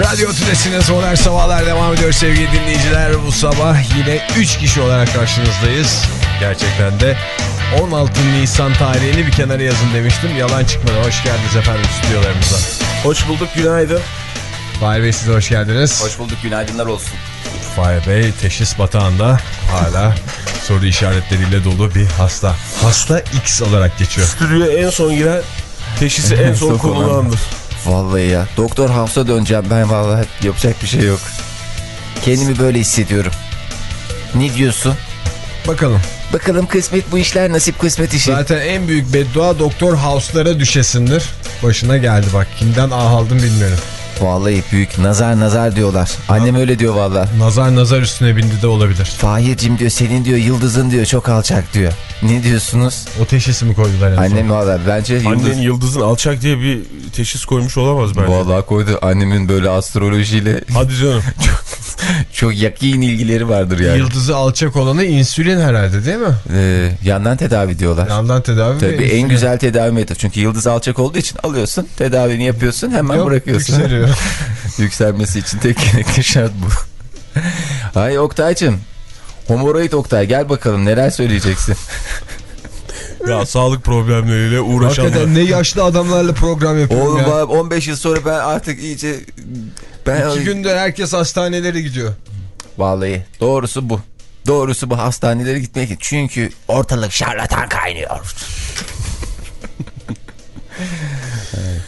Radyo Tülesi'ne Soner Sabahlar devam ediyor sevgili dinleyiciler. Bu sabah yine 3 kişi olarak karşınızdayız. Gerçekten de 16 Nisan tarihini bir kenara yazın demiştim. Yalan çıkmadı. Hoş geldiniz efendim stüdyolarımıza. Hoş bulduk günaydın. Fahir Bey size hoş geldiniz. Hoş bulduk günaydınlar olsun. Fahir Bey teşhis batağında hala soru işaretleriyle dolu bir hasta. Hasta X olarak geçiyor. Stüdyoya en son giren teşhisi en son Son konulandır. Vallahi ya. Doktor House'a döneceğim ben vallahi yapacak bir şey yok. Kendimi böyle hissediyorum. Ne diyorsun? Bakalım. Bakalım kısmet bu işler nasip kısmet işi. Zaten en büyük beddua Doktor House'lara düşesindir. Başına geldi bak. Kimden ah aldım bilmiyorum. Vallahi büyük nazar nazar diyorlar. Annem öyle diyor vallahi. Nazar nazar üstüne bindi de olabilir. Fahir'cim diyor senin diyor yıldızın diyor çok alçak diyor. Ne diyorsunuz? O teşhisi mi koydular en? Annem vallahi bence yıldız... Annen Yıldız'ın alçak diye bir teşhis koymuş olamaz bence. Vallahi koydu annemin böyle astrolojiyle Hadi canım. çok yakın ilgileri vardır yani. Yıldızı alçak olanı insülin herhalde değil mi? Ee, yandan tedavi diyorlar. Yandan tedavi Tabii en insülin. güzel tedavi metodu. Çünkü yıldız alçak olduğu için alıyorsun, tedavini yapıyorsun, hemen Yok, bırakıyorsun. yükseliyor. Yükselmesi için tek gerekli şart bu. Ay Oktay'cım. Homoroid Oktay gel bakalım neler söyleyeceksin. Ya sağlık problemleriyle uğraşanlar. Hakikaten ne yaşlı adamlarla program yapıyorum Oğlum ya. bak 15 yıl sonra ben artık iyice... Ben İki gündür herkes hastanelere gidiyor. Vallahi doğrusu bu. Doğrusu bu hastanelere gitmek. Çünkü ortalık şarlatan kaynıyor.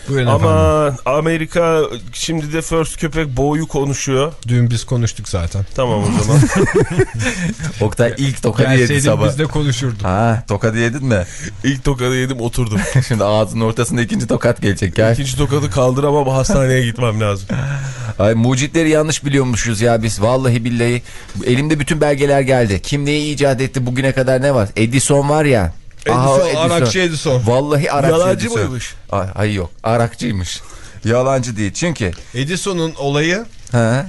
Buyurun efendim. Ama Amerika şimdi de First Köpek Boğ'u konuşuyor. Dün biz konuştuk zaten. Tamam o zaman. Oktay ilk tokadı yedi Gelseydin sabah. biz de konuşurduk. Ha tokadı yedin mi? İlk tokadı yedim oturdum. Şimdi ağzının ortasında ikinci tokat gelecek. Gel. İkinci tokadı kaldıramam hastaneye gitmem lazım. Ay mucitleri yanlış biliyormuşuz ya biz. Vallahi billahi. Elimde bütün belgeler geldi. Kim neyi icat etti bugüne kadar ne var? Edison var ya. Aha, o Edison, Arakçı Edison. Vallahi Arakçı Yalancı Edison. mıymış? Ay, hayır yok. Arakçıymış. Yalancı değil. Çünkü Edison'un olayı ha,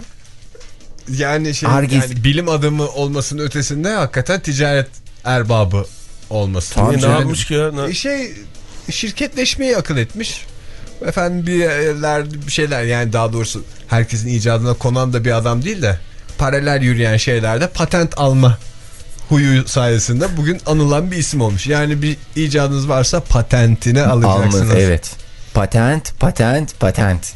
yani şey yani bilim adamı olmasının ötesinde hakikaten ticaret erbabı olması. Tamam ne yapmış ki ya? Ne- E şey şirketleşmeyi akıl etmiş. Efendim bir yerler bir şeyler yani daha doğrusu herkesin icadına konan da bir adam değil de paralel yürüyen şeylerde patent alma huyu sayesinde bugün anılan bir isim olmuş. Yani bir icadınız varsa patentini alacaksınız. almış. Evet. Patent, patent, patent.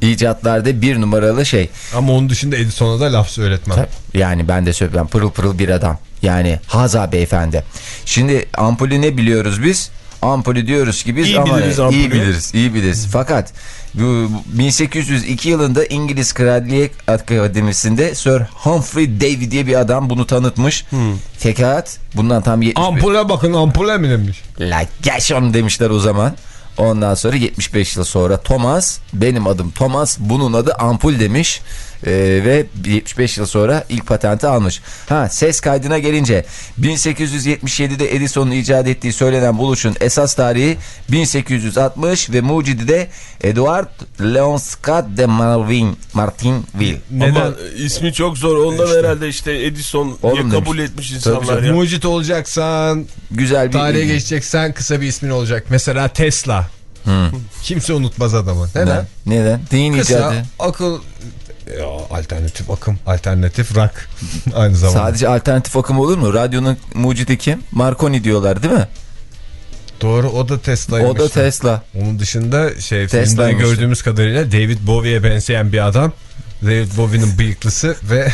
İcatlarda bir numaralı şey. Ama onun dışında Edison'a da laf söyletmem. Tabii, Yani ben de söylüyorum pırıl pırıl bir adam. Yani Haza beyefendi. Şimdi ampulü ne biliyoruz biz? Ampulü diyoruz ki biz İyi ama biliriz iyi biliriz, iyi biliriz. Fakat bu 1802 yılında İngiliz Kraliyet Akademisi'nde Sir Humphrey Davy diye bir adam bunu tanıtmış. Fakat bundan tam 75 Ampule bakın ampule mi demiş. La geç onu demişler o zaman. Ondan sonra 75 yıl sonra Thomas, benim adım Thomas, bunun adı ampul demiş. Ee, ve 75 yıl sonra ilk patenti almış. Ha ses kaydına gelince 1877'de Edison'un icat ettiği söylenen buluşun esas tarihi 1860 ve mucidi de Edward Leon Scott de Marvin, Martinville. Ama ismi çok zor. Ondan İşte. herhalde işte Edison Oğlum diye demiş. kabul etmiş insanlar ya. Mucit olacaksan, Güzel bir tarihe geçeceksen kısa bir ismin olacak. Mesela Tesla. Kimse unutmaz adamı. Neden? Neden? Neden? Neyin Kısa, icadı? akıl, ya, alternatif akım, alternatif rock aynı zamanda. Sadece alternatif akım olur mu? Radyonun mucidi kim? Marconi diyorlar değil mi? Doğru o da Tesla'ymış. O da Tesla. Onun dışında şey filmden gördüğümüz kadarıyla David Bowie'ye benzeyen bir adam David Bowie'nin bıyıklısı ve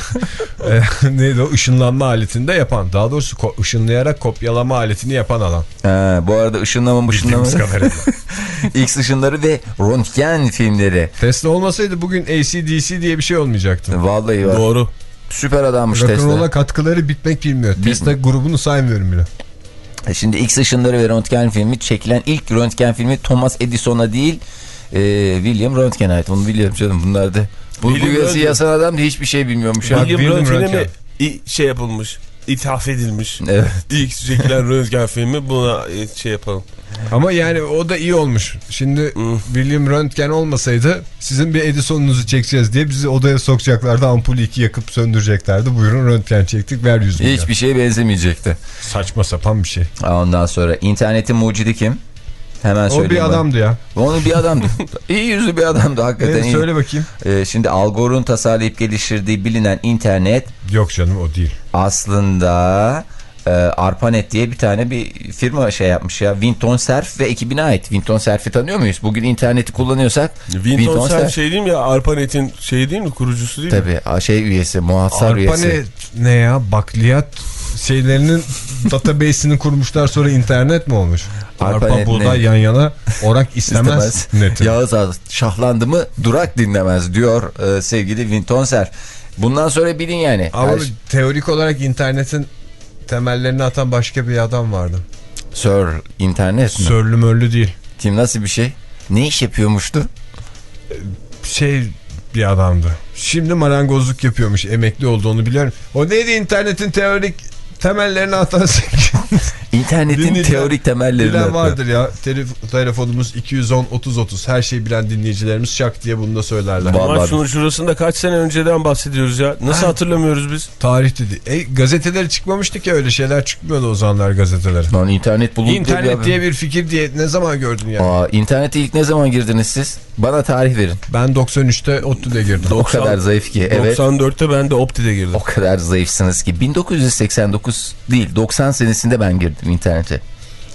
e, neydi o ışınlanma aletini de yapan. Daha doğrusu ko- ışınlayarak kopyalama aletini yapan adam. Ha, bu arada ışınlama ışınlama. X ışınları ve röntgen filmleri. Tesla olmasaydı bugün ACDC diye bir şey olmayacaktı. Vallahi var. Doğru. Süper adammış Rock'n'roll'a Tesla. katkıları bitmek bilmiyor. Tesla grubunu saymıyorum bile. E Şimdi X ışınları ve röntgen filmi çekilen ilk röntgen filmi Thomas Edison'a değil e, William Röntgen'e ait. Bunu biliyorum canım bunlar da. Bu, Röntgen. yazan adam da hiçbir şey bilmiyormuş. William Röntgen'e mi şey yapılmış? İthaf edilmiş. Evet. İlk çekilen Röntgen filmi buna e, şey yapalım. Ama yani o da iyi olmuş. Şimdi Hmm. William Röntgen olmasaydı sizin bir Edison'unuzu çekeceğiz diye bizi odaya sokacaklardı. Ampulü iki yakıp söndüreceklerdi. Buyurun röntgen çektik ver yüz milyon. Hiçbir şeye benzemeyecekti. Saçma sapan bir şey. Ondan sonra internetin mucidi kim? Hemen O bir adamdı ya. Onu bir adamdı. İyi yüzlü bir adamdı hakikaten. Evet, iyi. söyle bakayım. Ee, şimdi Al Gore'un tasarlayıp geliştirdiği bilinen internet Yok canım o değil. aslında e, ARPANET diye bir tane bir firma şey yapmış ya. Winton Cerf ve ekibine ait. Winton Cerf'i tanıyor muyuz? Bugün interneti kullanıyorsak Winton Cerf Cerf. şey değil mi ya? Arpanet'in şey değil mi? Kurucusu değil mi? Tabii a- şey üyesi, muhasar üyesi. ne, ne ya? Bakliyat şeylerinin database'ini kurmuşlar sonra internet mi olmuş? Arpa Arpa, buğday yan yana orak istemez. İstemez. Neti. Yağız Ağız şahlandı mı durak dinlemez diyor e, sevgili Winton Cerf. Bundan sonra bilin yani. Ama Her- teorik olarak internetin temellerini atan başka bir adam vardı. Sir internet mi? Sörlü mörlü değil. Kim nasıl bir şey? Ne iş yapıyormuştu? Şey bir adamdı. Şimdi marangozluk yapıyormuş. Emekli olduğunu biliyorum. O neydi internetin teorik temellerini atan İnternetin Dinleyiciler- teorik temellerini. Bilen vardır ya. Telef- telefonumuz 210 30 30. Her şeyi bilen dinleyicilerimiz şak diye bunu da söylerler. Vallahi- Ama şunun şurasında kaç sene önceden bahsediyoruz ya. Nasıl hatırlamıyoruz biz? Tarih dedi. E, gazeteleri çıkmamıştı ki öyle şeyler çıkmıyordu o zamanlar gazetelere. Lan internet bulundu İnternet diye bir fikir diye ne zaman gördün ya? Aa, internete ilk ne zaman girdiniz siz? Bana tarih verin. Ben 93'te ODTÜ'de girdim. O kadar zayıf ki. Evet. 94'te ben de Opti'de girdim. O kadar zayıfsınız ki. 1989 değil 90 senesinde ben girdim internete.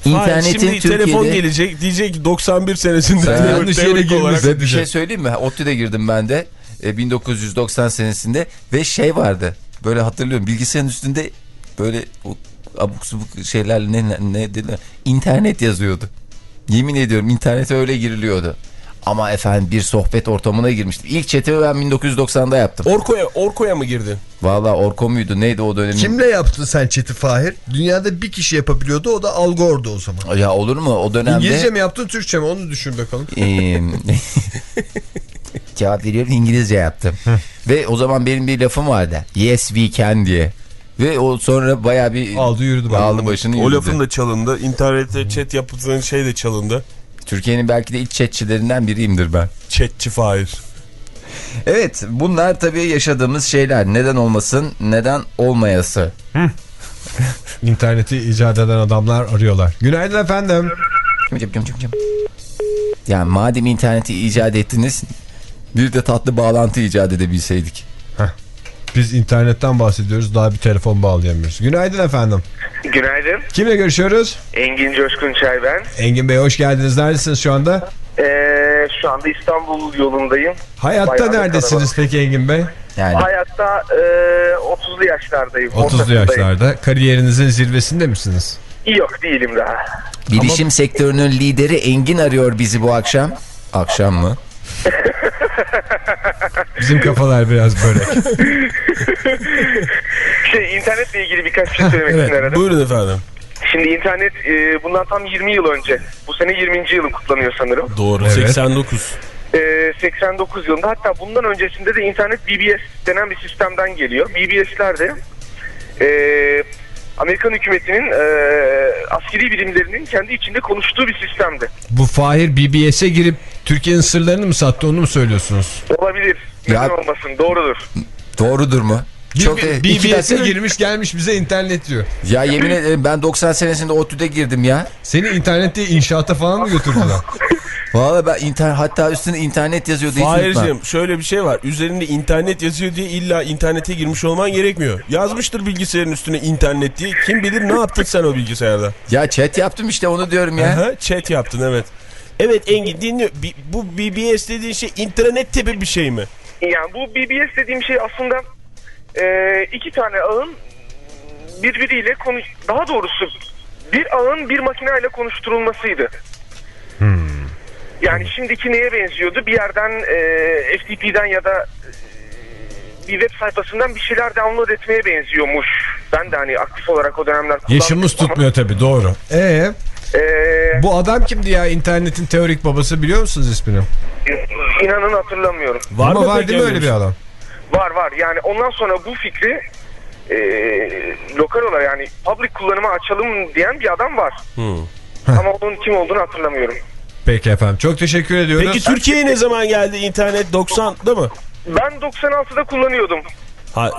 Hayır, İnternetin şimdi telefon Türkiye'de... gelecek diyecek ki 91 senesinde yanlış yere girmişsin. Bir diyecek. şey söyleyeyim mi? ODTÜ'de girdim ben de. E, 1990 senesinde ve şey vardı. Böyle hatırlıyorum bilgisayarın üstünde böyle o abuk subuk şeylerle ne, ne, ne dedi? internet yazıyordu. Yemin ediyorum internete öyle giriliyordu. Ama efendim bir sohbet ortamına girmiştim. İlk chatimi ben 1990'da yaptım. Orko'ya Orko'ya mı girdin? Valla Orko muydu neydi o dönemin? Kimle yaptın sen chat'i Fahir? Dünyada bir kişi yapabiliyordu o da Al Gore'du o zaman. Ya olur mu o dönemde? İngilizce mi yaptın Türkçe mi onu düşün bakalım. Eee, cevap veriyorum İngilizce yaptım. Ve o zaman benim bir lafım vardı. Yes we can diye. Ve o sonra baya bir Aldı yürüdü aldı başını O yürüdü. lafın da çalındı. İnternette chat yaptığın şey de çalındı. Türkiye'nin belki de ilk chatçilerinden biriyimdir ben. Chatçi Fahir. Evet bunlar tabii yaşadığımız şeyler. Neden olmasın neden olmayası. İnterneti icat eden adamlar arıyorlar. Günaydın efendim. Cım cım cım cım cım. Yani madem interneti icat ettiniz bir de tatlı bağlantı icat edebilseydik. Biz internetten bahsediyoruz daha bir telefon bağlayamıyoruz. Günaydın efendim. Günaydın. Kimle görüşüyoruz? Engin Coşkun Çay ben. Engin Bey hoş geldiniz. Neredesiniz şu anda? Ee, şu anda İstanbul yolundayım. Hayatta Bayağı neredesiniz peki Engin Bey? Yani Hayatta e, 30'lu yaşlardayım. 30'lu ortasındayım. yaşlarda. Kariyerinizin zirvesinde misiniz? Yok değilim daha. bilişim sektörünün lideri Engin arıyor bizi bu akşam. Akşam mı? Bizim kafalar biraz börek. Şey internetle ilgili birkaç şey söylemek evet, için aradım. Buyurun efendim. Şimdi internet e, bundan tam 20 yıl önce. Bu sene 20. yılı kutlanıyor sanırım. Doğru. Evet. 89. E, 89 yılında hatta bundan öncesinde de internet BBS denen bir sistemden geliyor. BBS'ler de e, Amerikan hükümetinin e, askeri birimlerinin kendi içinde konuştuğu bir sistemdi. Bu Fahir BBS'e girip Türkiye'nin sırlarını mı sattı onu mu söylüyorsunuz? Olabilir. Neden Ya- olmasın? Doğrudur. Doğrudur mu? Çok e, BBS'e girmiş gelmiş bize internet diyor. Ya yemin ederim ben 90 senesinde ODTÜ'de girdim ya. Seni internette inşaata falan mı götürdüler? Valla ben internet hatta üstünde internet yazıyordu. hiç unutmam. Fahir'cim şöyle bir şey var. Üzerinde internet yazıyor diye illa internete girmiş olman gerekmiyor. Yazmıştır bilgisayarın üstüne internet diye. Kim bilir ne yaptın sen o bilgisayarda. Ya chat yaptım işte onu diyorum ya. Aha, chat yaptın evet. Evet Engin dinliyor. Bu BBS dediğin şey internet tipi bir şey mi? Yani bu BBS dediğim şey aslında e, iki tane ağın birbiriyle konuş... Daha doğrusu bir ağın bir makineyle konuşturulmasıydı. Yani şimdiki neye benziyordu? Bir yerden e, FTP'den ya da e, bir web sayfasından bir şeyler download etmeye benziyormuş. Ben de hani aktif olarak o dönemler. Yaşımız ama, tutmuyor tabii doğru. Ee, e, bu adam kimdi ya internetin teorik babası biliyor musunuz ismini? inanın hatırlamıyorum. Var Ama mı var değil mi öyle bir bir adam? Var var yani ondan sonra bu fikri e, lokal olarak yani public kullanıma açalım diyen bir adam var. Hmm. Ama onun kim olduğunu hatırlamıyorum. Peki efendim çok teşekkür ediyoruz. Peki Türkiye'ye ne zaman geldi internet? 90'da mı? Ben 96'da kullanıyordum. Ha,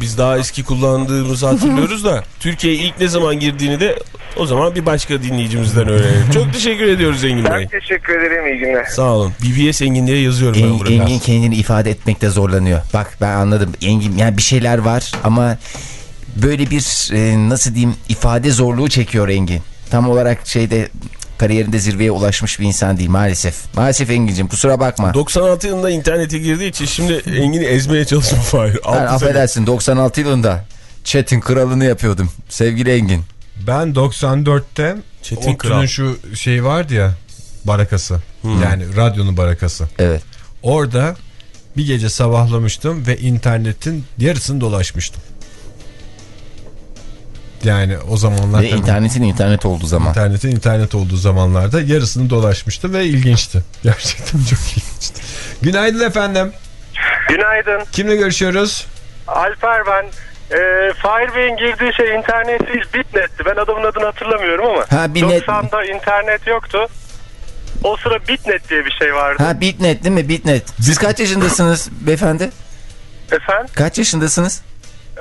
biz daha eski kullandığımızı hatırlıyoruz da Türkiye'ye ilk ne zaman girdiğini de o zaman bir başka dinleyicimizden öğrenelim. Çok teşekkür ediyoruz Engin Bey. Ben teşekkür ederim iyi günler. Sağ olun. BBS Engin diye yazıyorum ben En- buraya. Engin kendini ifade etmekte zorlanıyor. Bak ben anladım. Engin yani bir şeyler var ama böyle bir e, nasıl diyeyim ifade zorluğu çekiyor Engin. Tam olarak şeyde kariyerinde zirveye ulaşmış bir insan değil maalesef. Maalesef Engin'cim kusura bakma. 96 yılında internete girdiği için şimdi Engin'i ezmeye çalışma Fahir. Ben affedersin 96 yılında chat'in kralını yapıyordum. Sevgili Engin. Ben 94'te Çetin Kral. şu şey vardı ya barakası. Yani radyonun barakası. Evet. Orada bir gece sabahlamıştım ve internetin yarısını dolaşmıştım. Yani o zamanlar Ve tabii internetin internet olduğu zaman. internetin internet olduğu zamanlarda yarısını dolaşmıştım ve ilginçti. Gerçekten çok ilginçti. Günaydın efendim. Günaydın. Kimle görüşüyoruz? Alper ben. Ee, Fahir Bey'in girdiği şey internet değil Bitnet'ti. Ben adamın adını hatırlamıyorum ama. Ha, Bitnet. 90'da internet yoktu. O sıra Bitnet diye bir şey vardı. Ha Bitnet değil mi? Bitnet. Siz kaç yaşındasınız beyefendi? Efendim? Kaç yaşındasınız?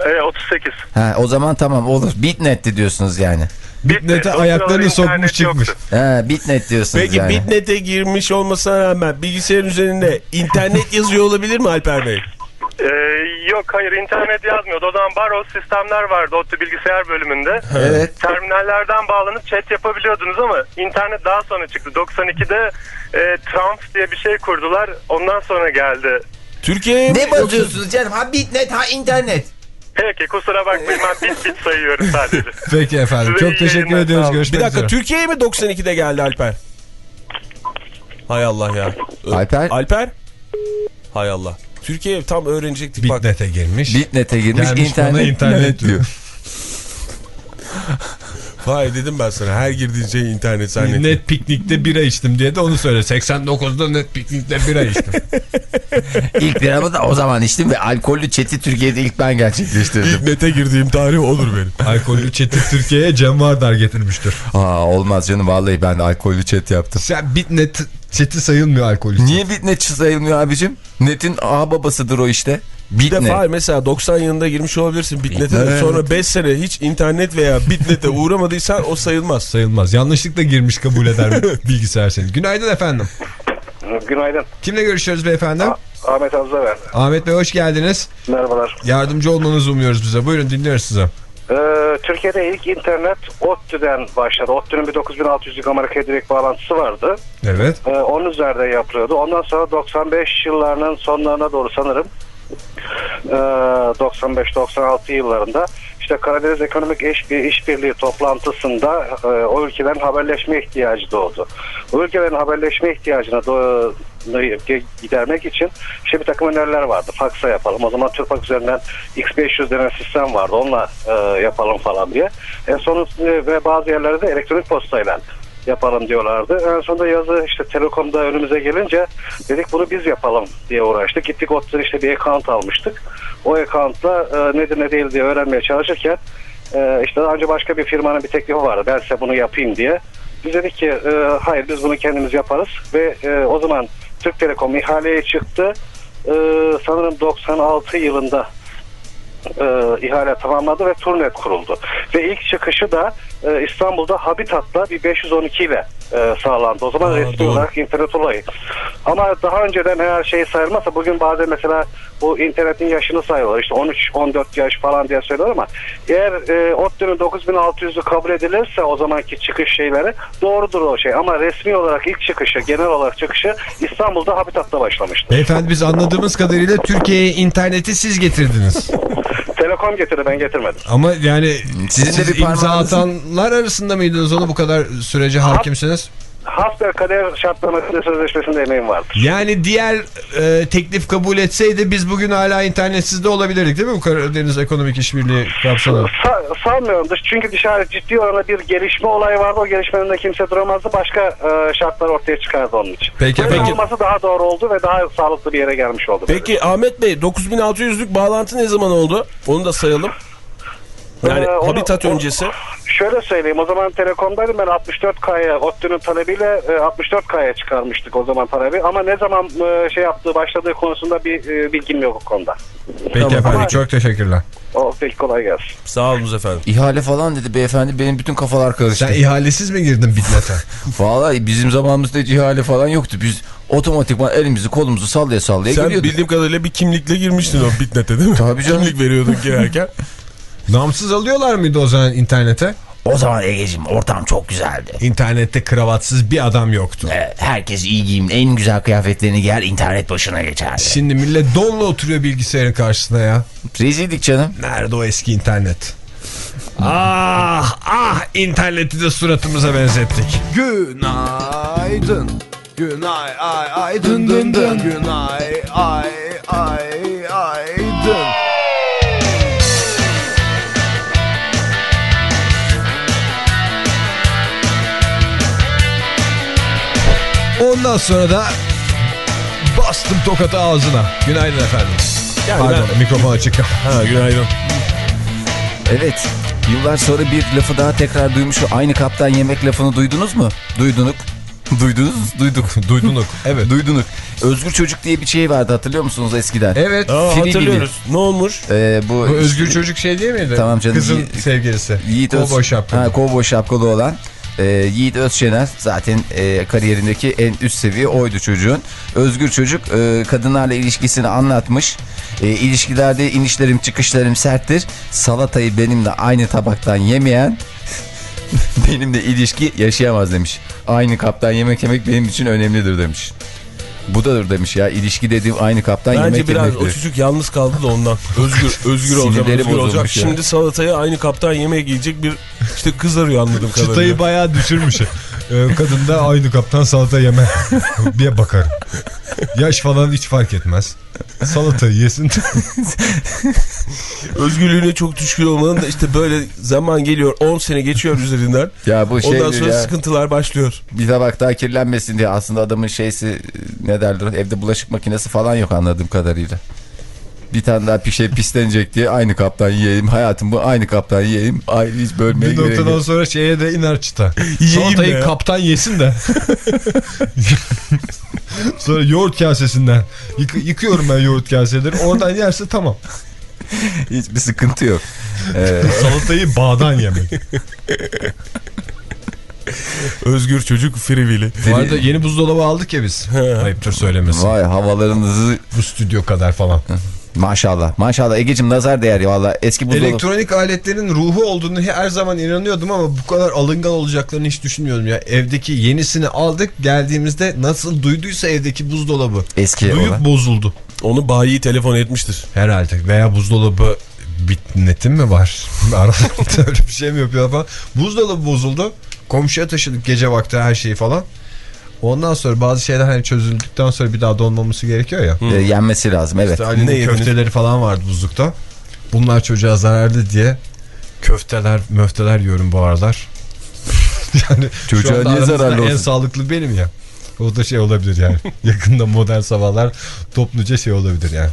Ee, 38. Ha o zaman tamam olur. Bitnet'ti diyorsunuz yani. Bitnet'e sıralar ayaklarını sokmuş çıkmış. yoktu. Ha Bitnet diyorsunuz Peki yani. Bitnet'e girmiş olmasına rağmen bilgisayarın üzerinde internet yazıyor olabilir mi Alper Bey? Ee, yok hayır internet yazmıyordu. O zaman Barrow sistemler vardı ODTÜ bilgisayar bölümünde. Evet. Terminallerden bağlanıp chat yapabiliyordunuz ama internet daha sonra çıktı. 92'de e, Trump diye bir şey kurdular. Ondan sonra geldi. Türkiye'ye Ne bakıyorsunuz canım? Ha Bitnet ha internet. Peki kusura bakmayın ben bit bit sayıyorum sadece. Peki efendim. Size Çok teşekkür yayınlar, ediyoruz. olun. Görüşmek Bir dakika üzere. Türkiye'ye mi 92'de geldi Alper? Hay Allah ya. Alper? Alper? Hay Allah. Türkiye'ye tam öğrenecektik bak. Bitnet'e girmiş. Bitnet'e girmiş Gelmiş internet, internet diyor. Vay dedim ben sana her girdiğin şey internet zannettim. Net piknikte bira içtim diye de onu söyle. 89'da net piknikte bira içtim. İlk biramı da o zaman içtim ve alkollü chat'i Türkiye'de ilk ben gerçekleştirdim. İlk nete girdiğim tarih olur benim. Alkollü çeti Türkiye'ye Cem Vardar getirmiştir. Aa olmaz canım vallahi ben alkollü chat yaptım. Sen bitnet çeti sayılmıyor alkollü çeti. Niye Bitnet sayılmıyor abicim? Net'in ağ babasıdır o işte. Bir Bitnet. defa mesela 90 yılında girmiş olabilirsin Bitnet'e Evet. sonra 5 sene hiç internet veya Bitnet'e uğramadıysan o sayılmaz. Sayılmaz. Yanlışlıkla girmiş kabul eder bilgisayar seni. Günaydın efendim. Günaydın. Kimle görüşüyoruz beyefendi? Ahmet ben. Ahmet Bey hoş geldiniz. Merhabalar. Yardımcı olmanızı umuyoruz bize. Buyurun dinliyoruz size. Ee, Türkiye'de ilk internet ODTÜ'den başladı. ODTÜ'nün bir 9600'lük Amerika'ya direkt bağlantısı vardı. Evet. Ee, onun üzerinde yapılıyordu. Ondan sonra 95 yıllarının sonlarına doğru sanırım 95-96 yıllarında işte Karadeniz Ekonomik İş, İşbirliği toplantısında e, o ülkelerin haberleşme ihtiyacı doğdu. O ülkelerin haberleşme ihtiyacını do- gidermek için işte bir takım öneriler vardı. Faksa yapalım. O zaman Türkpak üzerinden X500 denen sistem vardı. Onunla e, yapalım falan diye. En son e, ve bazı yerlerde de elektronik postayla yapalım diyorlardı. En sonunda yazı işte Telekom'da önümüze gelince dedik bunu biz yapalım diye uğraştık. Gittik ODTÜ'den işte bir account almıştık. O account'la e, nedir ne değil diye öğrenmeye çalışırken e, işte daha önce başka bir firmanın bir teklifi vardı. Ben size bunu yapayım diye. Biz dedik ki e, hayır biz bunu kendimiz yaparız ve e, o zaman Türk Telekom ihaleye çıktı. E, sanırım 96 yılında e, ihale tamamladı ve Turnet kuruldu. Ve ilk çıkışı da İstanbul'da Habitat'la bir 512 ile e, sağlandı. O zaman Aa, resmi doğru. olarak internet olayı. Ama daha önceden eğer şey sayılmazsa bugün bazen mesela bu internetin yaşını sayıyorlar. İşte 13-14 yaş falan diye söylüyorlar ama eğer e, ODTÜ'nün 9600'ü kabul edilirse o zamanki çıkış şeyleri doğrudur o şey. Ama resmi olarak ilk çıkışı, genel olarak çıkışı İstanbul'da Habitat'ta başlamıştı. Beyefendi biz anladığımız kadarıyla Türkiye'ye interneti siz getirdiniz. Telekom getirdi ben getirmedim. Ama yani Sizin de bir imza atanlar arasında mıydınız onu bu kadar sürece hakimsiniz? Hasbelkader şartnamasında sözleşmesinde emeğim vardır. Yani diğer e, teklif kabul etseydi biz bugün hala internetsiz de olabilirdik değil mi bu Karadeniz Ekonomik İşbirliği kapsamında? Sa- sanmıyorum dış çünkü dışarı ciddi oranda bir gelişme olayı vardı. O gelişmenin de kimse duramazdı. Başka e, şartlar ortaya çıkardı onun için. Peki Böyle efendim. olması daha doğru oldu ve daha sağlıklı bir yere gelmiş oldu. Peki Ahmet Bey 9600'lük bağlantı ne zaman oldu? Onu da sayalım. Yani Ee, onu- Habitat o- öncesi. Şöyle söyleyeyim o zaman Telekom'daydım ben 64K'ya ODTÜ'nün talebiyle e, 64K'ya çıkarmıştık o zaman talebi. Ama ne zaman e, şey yaptığı başladığı konusunda bir e, bilgim yok o konuda. Peki efendim Ama- çok teşekkürler. O peki kolay gelsin. Sağ olunuz efendim. İhale falan dedi beyefendi benim bütün kafalar karıştı. Sen ihalesiz mi girdin Bitnet'e? Vallahi bizim zamanımızda hiç ihale falan yoktu. Biz otomatikman elimizi kolumuzu sallaya sallaya Sen giriyorduk. bildiğim kadarıyla bir kimlikle girmiştin o Bitnet'e değil mi? Tabii canım. Kimlik veriyordun girerken. Namsız alıyorlar mıydı o zaman internete? O zaman Ege'cim ortam çok güzeldi. İnternette kravatsız bir adam yoktu. Evet, herkes iyi giyimli en güzel kıyafetlerini giyer internet başına geçerdi. Şimdi millet donla oturuyor bilgisayarın karşısında ya. Rezildik canım. Nerede o eski internet? ah ah interneti de suratımıza benzettik. Günaydın. Günay ay ay dın dın dın. Günay ay ay ay dın. Ondan sonra da bastım tokatı ağzına. Günaydın efendim. Yani Pardon ben- mikrofon açık. Ha günaydın. Evet. Yıllar sonra bir lafı daha tekrar duymuş. Aynı kaptan yemek lafını duydunuz mu? Duydunuk. Duydunuz? Duyduk. Duydunuk. Evet. Duydunuk. Özgür çocuk diye bir şey vardı hatırlıyor musunuz eskiden? Evet. Aa, hatırlıyoruz. Ne olmuş? Ee, bu, Bu özgür çocuk şey değil miydi? Tamam canım. Kızın sevgilisi. Yiğit Kovboy şapkalı. Ha, kovboy şapkalı olan. E, Yiğit Özşener zaten e, kariyerindeki en üst seviye oydu çocuğun. Özgür çocuk e, kadınlarla ilişkisini anlatmış. E, ilişkilerde inişlerim çıkışlarım serttir. Salatayı benimle aynı tabaktan yemeyen benimle ilişki yaşayamaz demiş. Aynı kaptan yemek yemek benim için önemlidir demiş. Bu dadır demiş ya ilişki dediğim aynı kaptan Bence yemek biraz o çocuk yalnız kaldı da ondan. Özgür, özgür olacak, özgür olacak. ya. Şimdi salataya aynı kaptan yemeğe giyecek bir işte kız arıyor anladığım kadarıyla. Çıtayı bayağı düşürmüş. Ee, kadın da aynı kaptan salata yeme diye bakar. Yaş falan hiç fark etmez. Salatayı yesin. Özgürlüğüne çok düşkün olmanın da işte böyle zaman geliyor 10 sene geçiyor üzerinden. Ya bu şey Ondan sonra ya. sıkıntılar başlıyor. bir tabak daha kirlenmesin diye aslında adamın şeysi ne derler evde bulaşık makinesi falan yok anladığım kadarıyla. Bir tane daha bir şey pislenecek diye aynı kaptan yiyeyim. Hayatım bu aynı kaptan yiyeyim. Ayrı hiç bölmeye Bir gerek noktadan yok. sonra şeye de iner çıta. Salatayı kaptan yesin de. sonra yoğurt kasesinden. Yık- yıkıyorum ben yoğurt kaseleri. Oradan yerse tamam. Hiçbir sıkıntı yok. Ee, Salatayı bağdan yemek. Özgür çocuk frivili. Bu arada yeni buzdolabı aldık ya biz. Ayıptır söylemesi. vay havalarınızı Bu stüdyo kadar falan. Maşallah. Maşallah Ege'cim nazar değer ya valla. Eski buzdolabı. Elektronik aletlerin ruhu olduğunu her zaman inanıyordum ama bu kadar alıngan olacaklarını hiç düşünmüyordum ya. Evdeki yenisini aldık geldiğimizde nasıl duyduysa evdeki buzdolabı. Eski Duyup olan. bozuldu. Onu bayi telefon etmiştir. Herhalde veya buzdolabı bitnetin mi var? Aralarında öyle bir şey mi yapıyor falan. Buzdolabı bozuldu. Komşuya taşıdık gece vakti her şeyi falan. Ondan sonra bazı şeyler hani çözüldükten sonra bir daha donmaması gerekiyor ya. Ee, yenmesi lazım evet. İşte Ali'nin köfteleri falan vardı buzlukta. Bunlar çocuğa zararlı diye köfteler möfteler yiyorum bu aralar. yani Çocuğa niye zararlı En olsun? sağlıklı benim ya. O da şey olabilir yani. Yakında modern sabahlar topluca şey olabilir yani.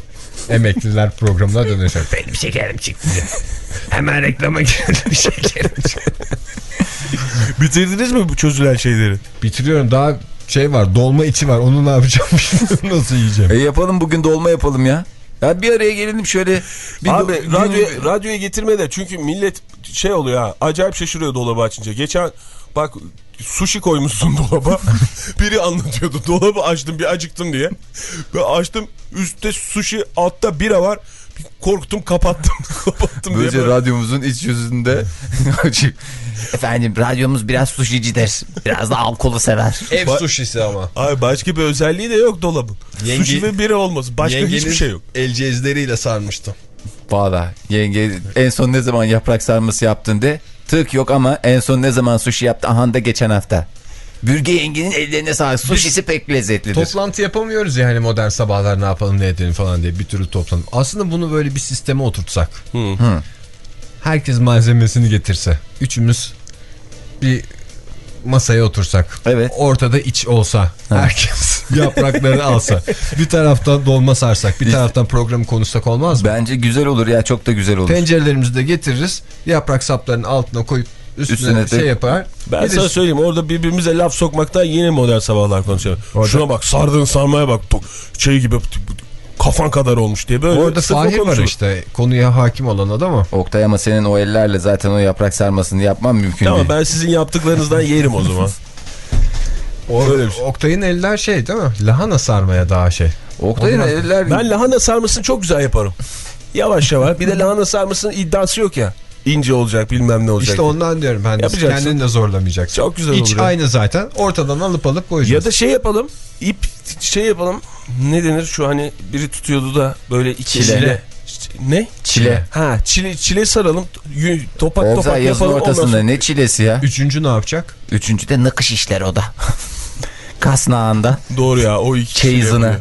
Emekliler programına dönüşür. Benim şekerim çıktı. Hemen reklama girdim şekerim çıktı. Bitirdiniz mi bu çözülen şeyleri? Bitiriyorum daha şey var dolma içi var onu ne yapacağım nasıl yiyeceğim. E yapalım bugün dolma yapalım ya. Ya bir araya gelelim şöyle. Bir Abi radyoya, radyoya getirme de çünkü millet şey oluyor ha acayip şaşırıyor dolabı açınca. Geçen bak sushi koymuşsun dolaba. Biri anlatıyordu. Dolabı açtım bir acıktım diye. Ve açtım üstte sushi altta bira var. Korktum kapattım. kapattım diye. Böylece böyle- radyomuzun iç yüzünde Efendim radyomuz biraz suşicidir. Biraz da alkolü sever. Ev suşisi ama. Ay başka bir özelliği de yok dolabın. Yenge- Sushi ve bira olması. Başka hiçbir şey yok. el cezleriyle sarmıştım. Valla yenge en son ne zaman yaprak sarması yaptın de tık yok ama en son ne zaman sushi yaptı aha da geçen hafta. Bürge yengenin ellerine sağlık. Sushisi pek lezzetlidir. Toplantı yapamıyoruz yani modern sabahlar ne yapalım ne edelim falan diye bir türlü toplantı. Aslında bunu böyle bir sisteme oturtsak. Herkes malzemesini getirse. Üçümüz bir masaya otursak. Evet. Ortada iç olsa. Herkes yaprakları alsa. Bir taraftan dolma sarsak. Bir taraftan programı konuşsak olmaz mı? Bence güzel olur ya çok da güzel olur. Tencerelerimizi de getiririz. Yaprak saplarının altına koyup üstüne, Üstüne de- şey yapar. Ben sana söyleyeyim orada birbirimize laf sokmaktan yine modern sabahlar konuşuyor. Orada- Şuna bak sardığın sarmaya bak şey gibi kafan kadar olmuş diye böyle. Orada Fahir var işte konuya hakim olan adam o. Oktay ama senin o ellerle zaten o yaprak sarmasını yapmam mümkün Tamam değil. ben sizin yaptıklarınızdan yerim o zaman. Öyle bir şey. Oktay'ın eller şey değil mi? Lahana sarmaya daha şey. Oktay'ın eller... Ben lahana sarmasını çok güzel yaparım. Yavaş yavaş. Bir de lahana sarmasının iddiası yok ya. İnce olacak bilmem ne olacak. İşte ondan diyorum ben Yapacaksın. kendini de zorlamayacaksın. Çok güzel İç olur ya. aynı zaten. Ortadan alıp alıp Ya koyacağız. da şey yapalım. İp şey yapalım. Ne denir şu hani biri tutuyordu da böyle iki Çile. çile. Ne? Çile. Ha çile, çile saralım. Topak Oktay topak yapalım. ortasında sonra- ne çilesi ya? Üçüncü ne yapacak? Üçüncü de nakış işler o da. Kasnağında. Doğru ya o iki yapıyor.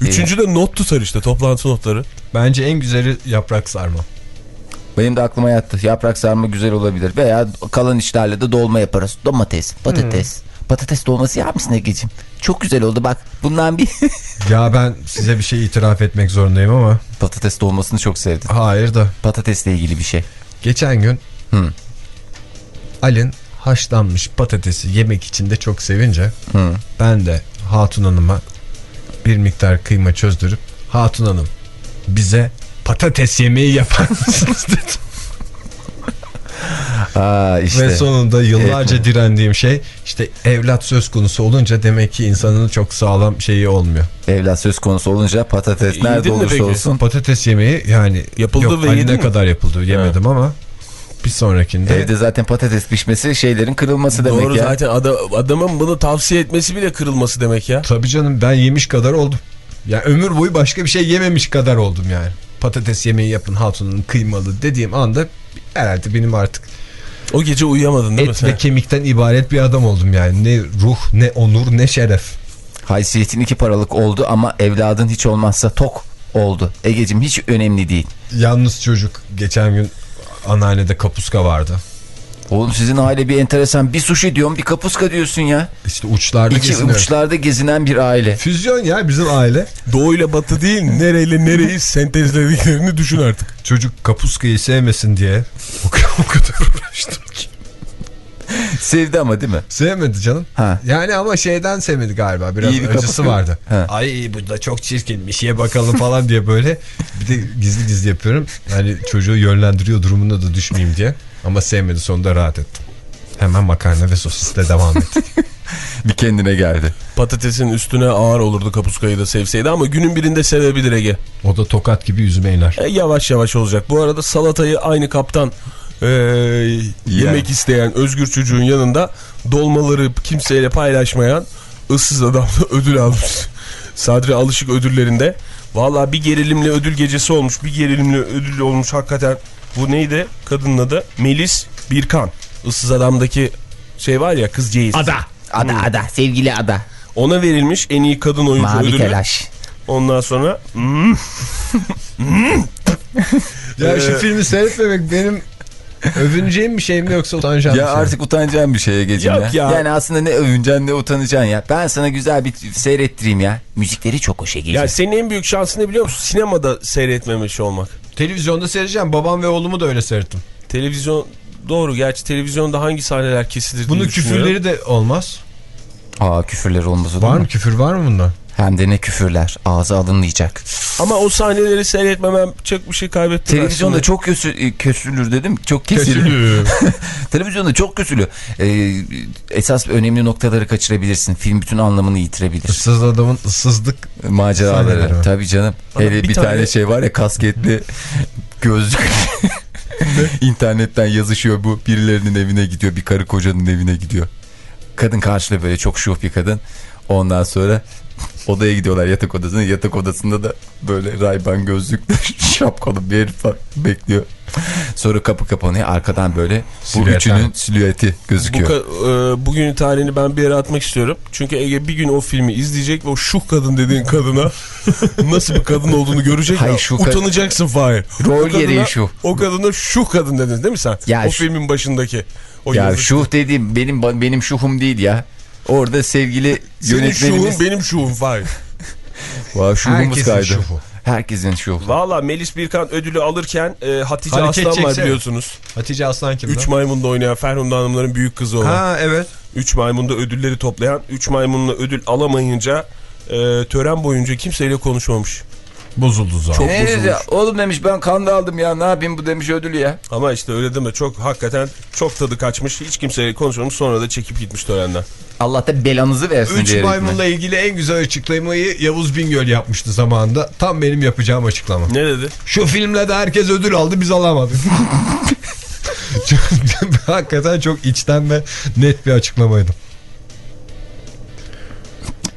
Üçüncü de not tutar işte toplantı notları. Bence en güzeli yaprak sarma. Benim de aklıma yattı. Yaprak sarma güzel olabilir. Veya kalan işlerle de dolma yaparız. Domates, patates. Patates dolması yapmışsın Ege'ciğim. Çok güzel oldu bak. Bundan bir... Ya ben size bir şey itiraf etmek zorundayım ama Patates dolmasını çok sevdim. hayır da Patatesle ilgili bir şey. geçen gün Hı. Alin haşlanmış patatesi yemek için de çok sevince Hı. ben de Hatun Hanım'a bir miktar kıyma çözdürüp Hatun Hanım bize patates yemeği yapar mısınız dedim. Aa işte. Ve sonunda yıllarca Evet. direndiğim şey işte evlat söz konusu olunca demek ki insanın çok sağlam şeyi olmuyor. Evlat söz konusu olunca patates Yedin nerede olursa peki? olsun. Patates yemeği yani Yapıldı yok, ve hani ne mi? kadar yapıldı yemedim ama bir sonrakinde Evde zaten patates pişmesi şeylerin kırılması demek Doğru ya. zaten ada- adamın bunu tavsiye etmesi bile kırılması demek ya. tabii canım ben yemiş kadar oldum. Ya ömür boyu başka bir şey yememiş kadar oldum yani. Patates yemeği yapın hatunun kıymalı dediğim anda herhalde benim artık O gece uyuyamadın değil mi et sen? ve kemikten ibaret bir adam oldum yani. Ne ruh ne onur ne şeref. Haysiyetin iki paralık oldu ama evladın hiç olmazsa tok oldu. Egecim hiç önemli değil. Yalnız çocuk geçen gün anneannede kapuska vardı. Oğlum sizin aile bir enteresan. Bir sushi diyorum bir kapuska diyorsun ya. İşte uçlarda İki geziniyor. uçlarda gezinen bir aile. Füzyon ya bizim aile. Doğu ile batı değil nereyle nereyi sentezlediklerini düşün artık. Çocuk kapuskayı sevmesin diye o kadar, uğraştım ki. Sevdi ama değil mi? Sevmedi canım. Ha. Yani ama şeyden sevmedi galiba. Biraz İyi bir acısı kapuska. vardı. Ha. Ay bu da çok çirkinmiş ye bakalım falan diye böyle. Bir de gizli gizli yapıyorum. Hani çocuğu yönlendiriyor durumuna da düşmeyeyim diye. Ama sevmedi sonunda rahat ettim. Hemen makarna ve sosisle devam ettik. Bir kendine geldi. Patatesin üstüne ağır olurdu kapuskayı da sevseydi ama günün birinde sevebilir Ege. O da tokat gibi yüzüme iner. E, yavaş yavaş olacak. Bu arada salatayı aynı kaptan e, yemek isteyen özgür çocuğun yanında dolmaları kimseyle paylaşmayan ıssız adam da ödül almış. Sadri Alışık ödüllerinde. Valla bir gerilimli ödül gecesi olmuş. Bir gerilimli ödül olmuş hakikaten. Bu neydi? Kadının adı Melis Birkan. Issız adamdaki şey var ya kız Ceyiz. Ada. Ada ada sevgili ada. Ona verilmiş en iyi kadın oyuncu Mavi ödülü. telaş. Ondan sonra hmm, Ya şu Ee, filmi seyretmemek benim övüneceğim bir şey mi yoksa utanacağım bir Ya şey mi? artık utanacağın bir şeye geçin Yok ya. ya. Yani aslında ne övüneceksin ne utanacaksın ya. Ben sana güzel bir seyrettireyim ya. Müzikleri çok hoş Ege'ciğim. Ya senin en büyük şansın ne biliyor musun? Sinemada seyretmemiş olmak. Televizyonda seyredeceğim. Babam ve oğlumu da öyle seyrettim. Televizyon doğru. Gerçi televizyonda hangi sahneler kesilir Bunun küfürleri de olmaz. Aa küfürler olması Var mı küfür var mı bundan? Hem de ne küfürler. Ağzı alınmayacak. Ama o sahneleri seyretmemem çok bir şey kaybettim. Televizyonda aslında. çok kösü, e, kösülür dedim. Çok kesilir. Televizyonda çok kösülü. Ee, esas önemli noktaları kaçırabilirsin. Film bütün anlamını yitirebilir. Issız adamın ıssızlık Maceraları. Tabii canım. Hele bir bir, tane... tane- şey var ya kasketli gözlük. İnternetten yazışıyor bu. Birilerinin evine gidiyor. Bir karı kocanın evine gidiyor. Kadın karşılıyor böyle çok şuh bir kadın. Ondan sonra odaya gidiyorlar yatak odasına. Yatak odasında da böyle rayban gözlüklü şapkalı bir herif var, bekliyor. Sonra kapı kapanıyor. Arkadan böyle bu üçünün silüeti Bu gözüküyor. ka- e, bugünün tarihini ben bir yere atmak istiyorum. Çünkü Ege bir gün o filmi izleyecek ve o şuh kadın dediğin kadına nasıl bir kadın olduğunu görecek. Hayır, ya. şu kad- Utanacaksın Fahir. Rol gereği şuh. O kadına şuh kadın dedin değil mi sen? Ya o şu- filmin başındaki. O ya yazı- şuh dediğim benim benim şuhum değil ya. Orada sevgili Senin yönetmenimiz... şuhun benim şuhum Fahir. Vay, şuhumuz Herkesin kaydı. şuhu. Herkesin şuhu. Valla Melis Birkan ödülü alırken e, Hatice Hareket Aslan var çeksene. biliyorsunuz. Hatice Aslan kimdi? Üç Maymun'da oynayan Ferhunda Hanımların büyük kızı olan. Ha evet. Üç Maymun'da ödülleri toplayan. Üç Maymun'la ödül alamayınca e, tören boyunca kimseyle konuşmamış. Bozuldu zaten. Çok Ne bozulmuş. dedi? Oğlum demiş ben kanda aldım ya ne yapayım bu demiş ödül ya. Ama işte öyle deme çok hakikaten çok tadı kaçmış. Hiç kimseyle konuşmamış sonra da çekip gitmiş törenden. Allah da belanızı versin Üç maymunla ilgili en güzel açıklamayı Yavuz Bingöl yapmıştı zamanında. Tam benim yapacağım açıklama. Ne dedi? Şu filmle de herkes ödül aldı biz alamadık. Hakikaten çok içten ve net bir açıklamaydı.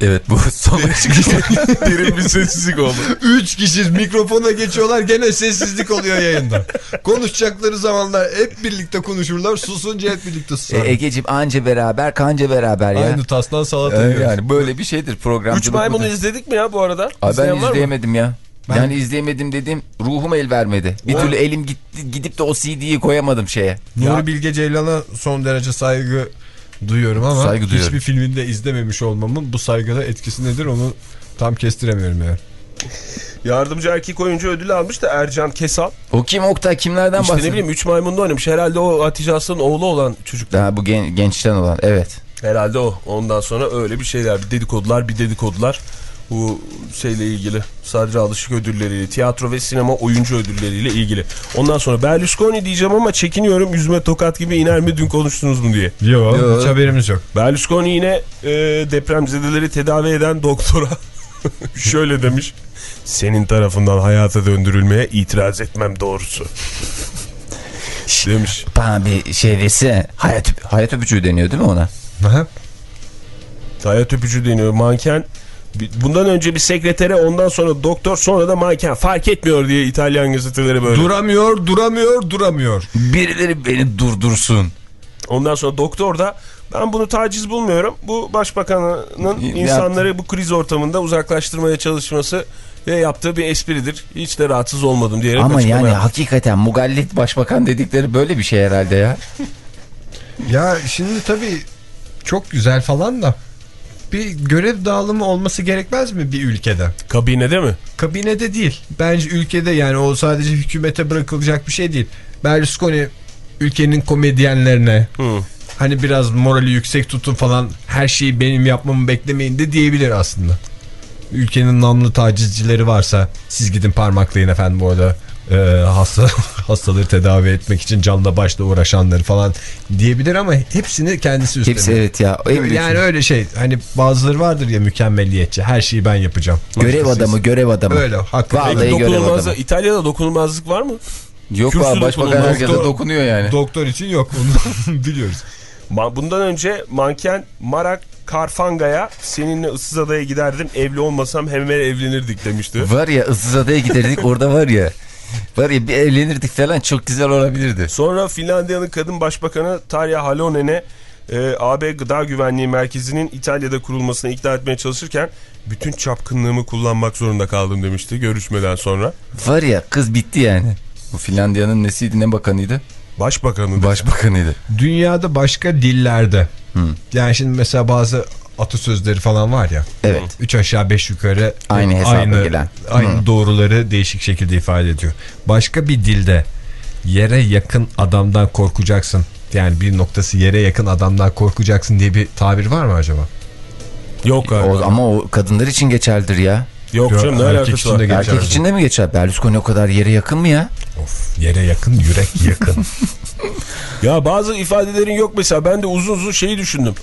Evet bu son açıklama. Derin bir sessizlik oldu. Üç kişi mikrofona geçiyorlar gene sessizlik oluyor yayında. Konuşacakları zamanlar hep birlikte konuşurlar susunca hep birlikte e, susar. Egeciğim anca beraber kanca beraber ya. Aynı taslan salata Ee, yiyoruz. yani böyle bir şeydir programcılık. Üç Maymun'u izledik mi ya bu arada? Abi ben mı? izleyemedim ya. Yani izleyemedim dediğim ruhum el vermedi. Bir türlü elim gitti, gidip de o CD'yi koyamadım şeye. Nuri Bilge Ceylan'a son derece saygı duyuyorum ama Saygı duyuyorum. hiçbir filminde izlememiş olmamın bu saygıda etkisi nedir onu tam kestiremiyorum yani. Yardımcı erkek oyuncu ödülü almış da Ercan Kesal. O kim Oktay kimlerden işte ne bahsediyor? bileyim Üç Maymun'da oynamış. Herhalde o Hatice Aslan'ın oğlu olan çocuk. Daha bu gen- gençten olan evet. Herhalde o. Ondan sonra öyle bir şeyler. Bir dedikodular bir dedikodular. Bu şeyle ilgili sadece alışık ödülleriyle tiyatro ve sinema oyuncu ödülleriyle ilgili. Ondan sonra Berlusconi diyeceğim ama çekiniyorum yüzüme tokat gibi iner mi dün konuştunuz mu diye. Yok Yo. hiç haberimiz yok. Berlusconi yine e, depremzedeleri tedavi eden doktora şöyle demiş. Senin tarafından hayata döndürülmeye itiraz etmem doğrusu. demiş. Bana bir şey versene. Hayat, hayat öpücüğü deniyor değil mi ona? Hayat öpücü deniyor. Manken bundan önce bir sekretere ondan sonra doktor sonra da manken fark etmiyor diye İtalyan gazeteleri böyle. Duramıyor duramıyor duramıyor. Birileri beni durdursun. Ondan sonra doktor da ben bunu taciz bulmuyorum. Bu başbakanın insanları bu kriz ortamında uzaklaştırmaya çalışması ve yaptığı bir espridir. Hiç de rahatsız olmadım diyerek Ama yani yaptı. hakikaten mugallit başbakan dedikleri böyle bir şey herhalde ya. Ya şimdi tabii çok güzel falan da bir görev dağılımı olması gerekmez mi bir ülkede? kabinede mi? Kabinede değil. Bence ülkede yani o sadece hükümete bırakılacak bir şey değil. Berlusconi ülkenin komedyenlerine Hı. hani biraz morali yüksek tutun falan her şeyi benim yapmamı beklemeyin de diyebilir aslında. Ülkenin namlı tacizcileri varsa siz gidin parmaklayın efendim bu arada e, hasta hastaları tedavi etmek için canla başla uğraşanları falan diyebilir ama hepsini kendisi üstleniyor. Hepsi evet ya. Büyük- Yani öyle şey hani bazıları vardır ya mükemmelliyetçi her şeyi ben yapacağım. görev adamı görev adamı. Öyle haklı. Vallahi görev dokunulmazlık, adamı. İtalya'da dokunulmazlık var mı? Yok abi başbakan herkese dokunuyor yani. Doktor için yok onu biliyoruz. Bundan önce manken Marak Karfanga'ya seninle ıssız adaya giderdim evli olmasam hemen evlenirdik demişti. Var ya ıssız adaya giderdik orada var ya. Var ya bir evlenirdik falan çok güzel olabilirdi. Sonra Finlandiya'nın kadın başbakanı Tarja Halonen'e e, AB Gıda Güvenliği Merkezi'nin İtalya'da kurulmasına ikna etmeye çalışırken bütün çapkınlığımı kullanmak zorunda kaldım demişti görüşmeden sonra. Var ya kız bitti yani. Bu Finlandiya'nın nesiydi ne bakanıydı? Başbakanı da- Başbakanıydı. Dünyada başka dillerde yani şimdi mesela bazı atasözleri falan var ya. Evet. Üç aşağı beş yukarı Aynı hesaba gelen. Aynı Hı. doğruları değişik şekilde ifade ediyor. Başka bir dilde yere yakın adamdan korkacaksın. Yani bir noktası yere yakın adamdan korkacaksın diye bir tabir var mı acaba? Yok abi. O, ama o kadınlar için geçerlidir ya. Yok canım ne erkek alakası için var? de. Erkek için de mi geçer? Berlusconi o kadar yere yakın mı ya? Of, yere yakın, yürek yakın. Ya bazı ifadelerin yok mesela. Ben de uzun uzun şeyi düşündüm.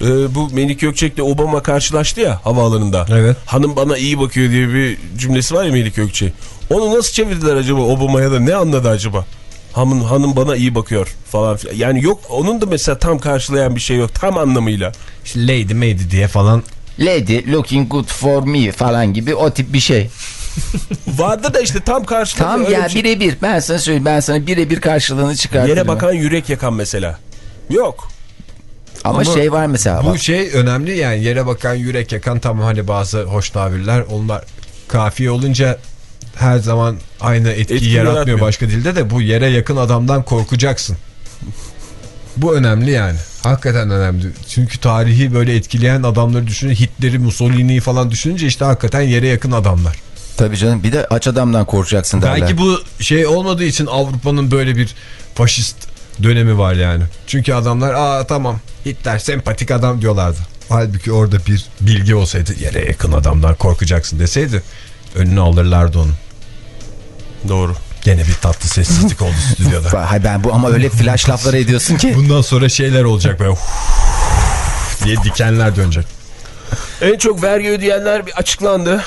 Ee, bu Melik Gökçek'le Obama karşılaştı ya havaalanında. Evet. Hanım bana iyi bakıyor diye bir cümlesi var ya Melik Gökçek. Onu nasıl çevirdiler acaba Obama'ya da ne anladı acaba? Hanım, hanım bana iyi bakıyor falan filan. Yani yok onun da mesela tam karşılayan bir şey yok tam anlamıyla. İşte lady mady diye falan. Lady looking good for me falan gibi o tip bir şey. Vardı da işte tam karşılığı. Öyle ya bir şey. birebir. Ben sana söyleyeyim. Ben sana birebir karşılığını çıkartırım. Yere bakan yürek yakan mesela. Yok. Ama, Ama şey var mesela. Bu bak. şey önemli yani yere bakan yürek yakan tamam hani bazı hoş tabirler onlar kafiye olunca her zaman aynı etkiyi Etki yaratmıyor yaratmıyor. başka dilde de bu yere yakın adamdan korkacaksın. Bu önemli yani. Hakikaten önemli. Çünkü tarihi böyle etkileyen adamları düşünün. Hitler'i, Mussolini'yi falan düşününce işte hakikaten yere yakın adamlar. Tabii canım bir de aç adamdan korkacaksın derler. Belki bu şey olmadığı için Avrupa'nın böyle bir faşist dönemi var yani. Çünkü adamlar aa tamam Hitler sempatik adam diyorlardı. Halbuki orada bir bilgi olsaydı yere yakın adamdan korkacaksın deseydi önünü alırlardı onu. Doğru. Gene bir tatlı sessizlik oldu stüdyoda. Hay ben bu ama öyle flash lafları ediyorsun ki. Bundan sonra şeyler olacak böyle diye dikenler dönecek. En çok vergi ödeyenler bir açıklandı.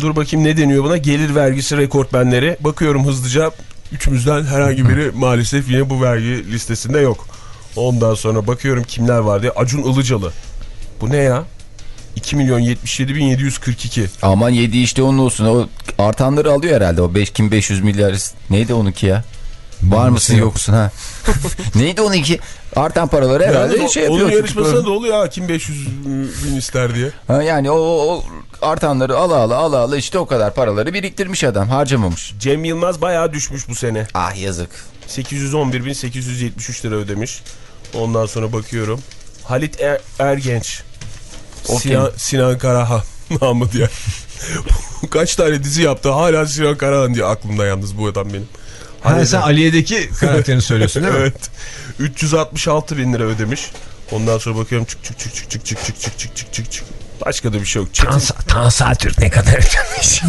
Dur bakayım ne deniyor buna? Gelir vergisi rekortmenleri. Bakıyorum hızlıca. Üçümüzden herhangi biri maalesef yine bu vergi listesinde yok. Ondan sonra bakıyorum kimler var diye. Acun Ilıcalı. Bu ne ya? 2 milyon 77 bin 742. Aman yedi işte onun olsun. O artanları alıyor herhalde. O 5500 milyar. Neydi onunki ya? Var mısın yoksun ha? Neydi onunki? Artan paraları herhalde Yani şey onun yapıyor. yarışmasına da oluyor ha kim 500 bin ister diye. Ha, yani o, o, o artanları ala ala ala ala işte o kadar paraları biriktirmiş adam harcamamış. Cem Yılmaz bayağı düşmüş bu sene. Ah yazık. 811 bin 873 lira ödemiş. Ondan sonra bakıyorum. Halit er Ergenç. O Sinan, Sinan Karahan namı diye. Kaç tane dizi yaptı hala Sinan Karahan diye aklımda yalnız bu adam benim. Ha, sen Aliye'deki karakterini söylüyorsun değil mi? evet. 366 bin lira ödemiş. Ondan sonra bakıyorum çık çık çık çık çık çık çık çık çık çık çık çık. Başka da bir şey yok. Çetin, Tan Satürk ne kadar ödemiş?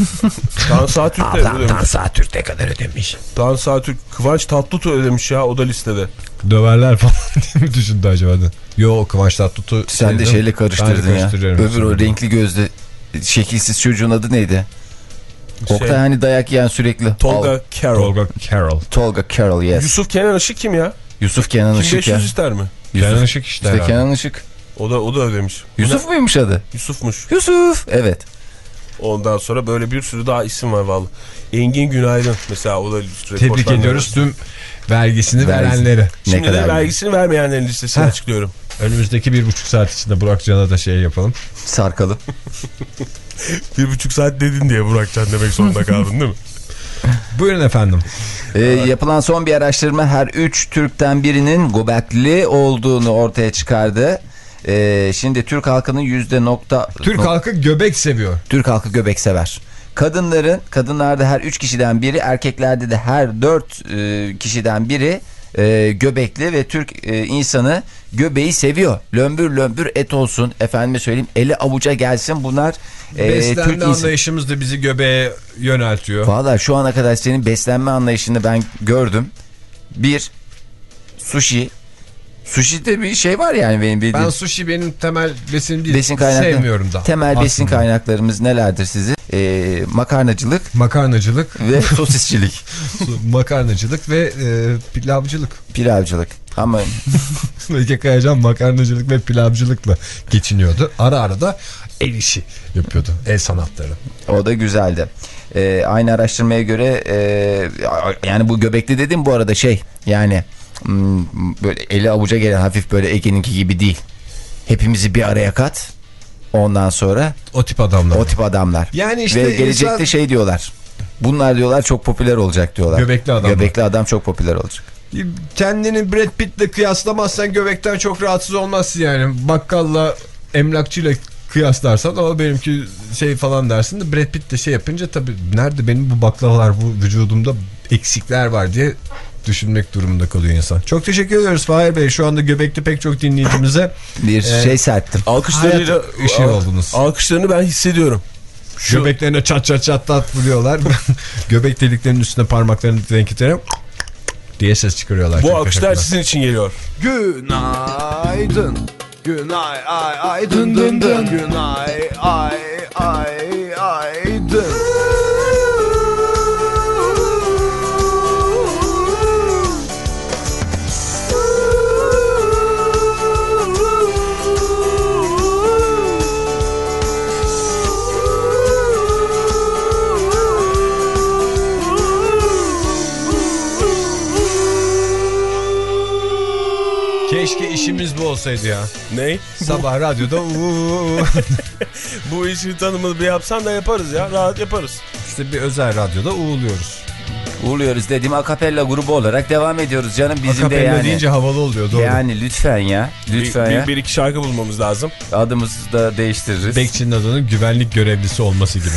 Tan Satürk de ödemiş. Satürk ne kadar ödemiş? Tan Satürk Kıvanç Tatlıtuğ ödemiş ya o da listede. Döverler falan diye mi düşündü acaba? da? Yo Kıvanç Tatlıtuğ. Sen de şeyle karıştırdın ya. Öbür o renkli gözlü şekilsiz çocuğun adı neydi? Oktay Şey, hani dayak yiyen sürekli. Tolga Al- Carroll. Tolga Carroll. Tolga Carroll yes. Yusuf, Yusuf Kenan Işık kim ya? Kenan Kim Işık 500 ya. ister mi? Yusuf, Kenan Işık işte. işte. Kenan Işık. O da o da ödemiş. Yusuf muymuş adı? Yusuf'muş. Yusuf. Evet. Ondan sonra böyle bir sürü daha isim var vallahi. Engin Günaydın mesela o da Tebrik ediyoruz tüm vergisini Vergisi- verenleri. Ne Şimdi de kadar vergisini vermeyenlerin listesini Heh. açıklıyorum. Önümüzdeki bir buçuk saat içinde Burak Can'a da şey yapalım. sarkalım. Bir buçuk saat dedin diye Burakcan demek zorunda kaldın değil mi? Buyurun efendim. Ee, yapılan son bir araştırma her 3 Türk'ten birinin Gobekli olduğunu ortaya çıkardı. Ee, şimdi Türk halkının yüzde nokta... Türk nok- halkı göbek seviyor. Türk halkı göbek sever. Kadınların, kadınlarda her 3 kişiden biri, erkeklerde de her 4 kişiden biri e, göbekli ve Türk e, insanı göbeği seviyor. Lömbür lömbür et olsun, efendime söyleyeyim eli avuca gelsin bunlar e, Beslenme Türk anlayışımız da bizi göbeğe yöneltiyor. Valla şu ana kadar senin beslenme anlayışını ben gördüm. Bir, sushi. Sushi'de bir şey var yani benim bildiğim. Ben sushi benim temel besin değil. besin kaynakları. Sevmiyorum da. Temel besin aslında. kaynaklarımız nelerdir sizin? Ee, makarnacılık Makarnacılık, ve sosisçilik. makarnacılık ve e, pilavcılık. Pilavcılık. Ama Ege Kayacan makarnacılık ve pilavcılıkla geçiniyordu. Ara ara da el işi yapıyordu. El sanatları. o da güzeldi. Ee, aynı araştırmaya göre e, yani bu göbekli dedim bu arada şey yani böyle eli avuca gelen hafif böyle Ege'ninki gibi değil. Hepimizi bir araya kat. Ondan sonra O tip adamlar. o tip adamlar. Yani işte Ve gelecekte insan- şey diyorlar. Bunlar diyorlar çok popüler olacak diyorlar. Göbekli adamlar. Göbekli adam çok popüler olacak. Kendini Brad Pitt'le kıyaslamazsan göbekten çok rahatsız olmazsın yani. Bakkalla emlakçıyla kıyaslarsan ama benimki şey falan dersin de Brad Pitt de şey yapınca tabii nerede benim bu baklavalar bu vücudumda eksikler var diye düşünmek durumunda kalıyor insan. Çok teşekkür ediyoruz Fahir Bey. Şu anda Göbekli pek çok dinleyicimize Bir Ee, şey serptim. Alkışlarıyla ışığı oldunuz. Alkışlarını ben hissediyorum. Şu Göbeklerine çat çat çat tat vuruyorlar. Göbek deliklerinin üstüne parmaklarını denk getirip diye ses çıkarıyorlar. bu alkışlar sizin için geliyor. Günaydın. Günay ay ay dın dın dın. Günay ay ay ay işimiz bu olsaydı ya. Ne? Sabah radyoda. Bu işin tanımını bir yapsan da yaparız ya. Rahat yaparız. işte bir özel radyoda uğuluyoruz. Uğurluyoruz dediğim akapella grubu olarak devam ediyoruz canım bizim de Akapella yani. deyince havalı oluyor doğru. Yani lütfen ya. Lütfen bir, ya. bir, bir iki şarkı bulmamız lazım. Adımızı da değiştiririz. Bekçinin adının güvenlik görevlisi olması gibi.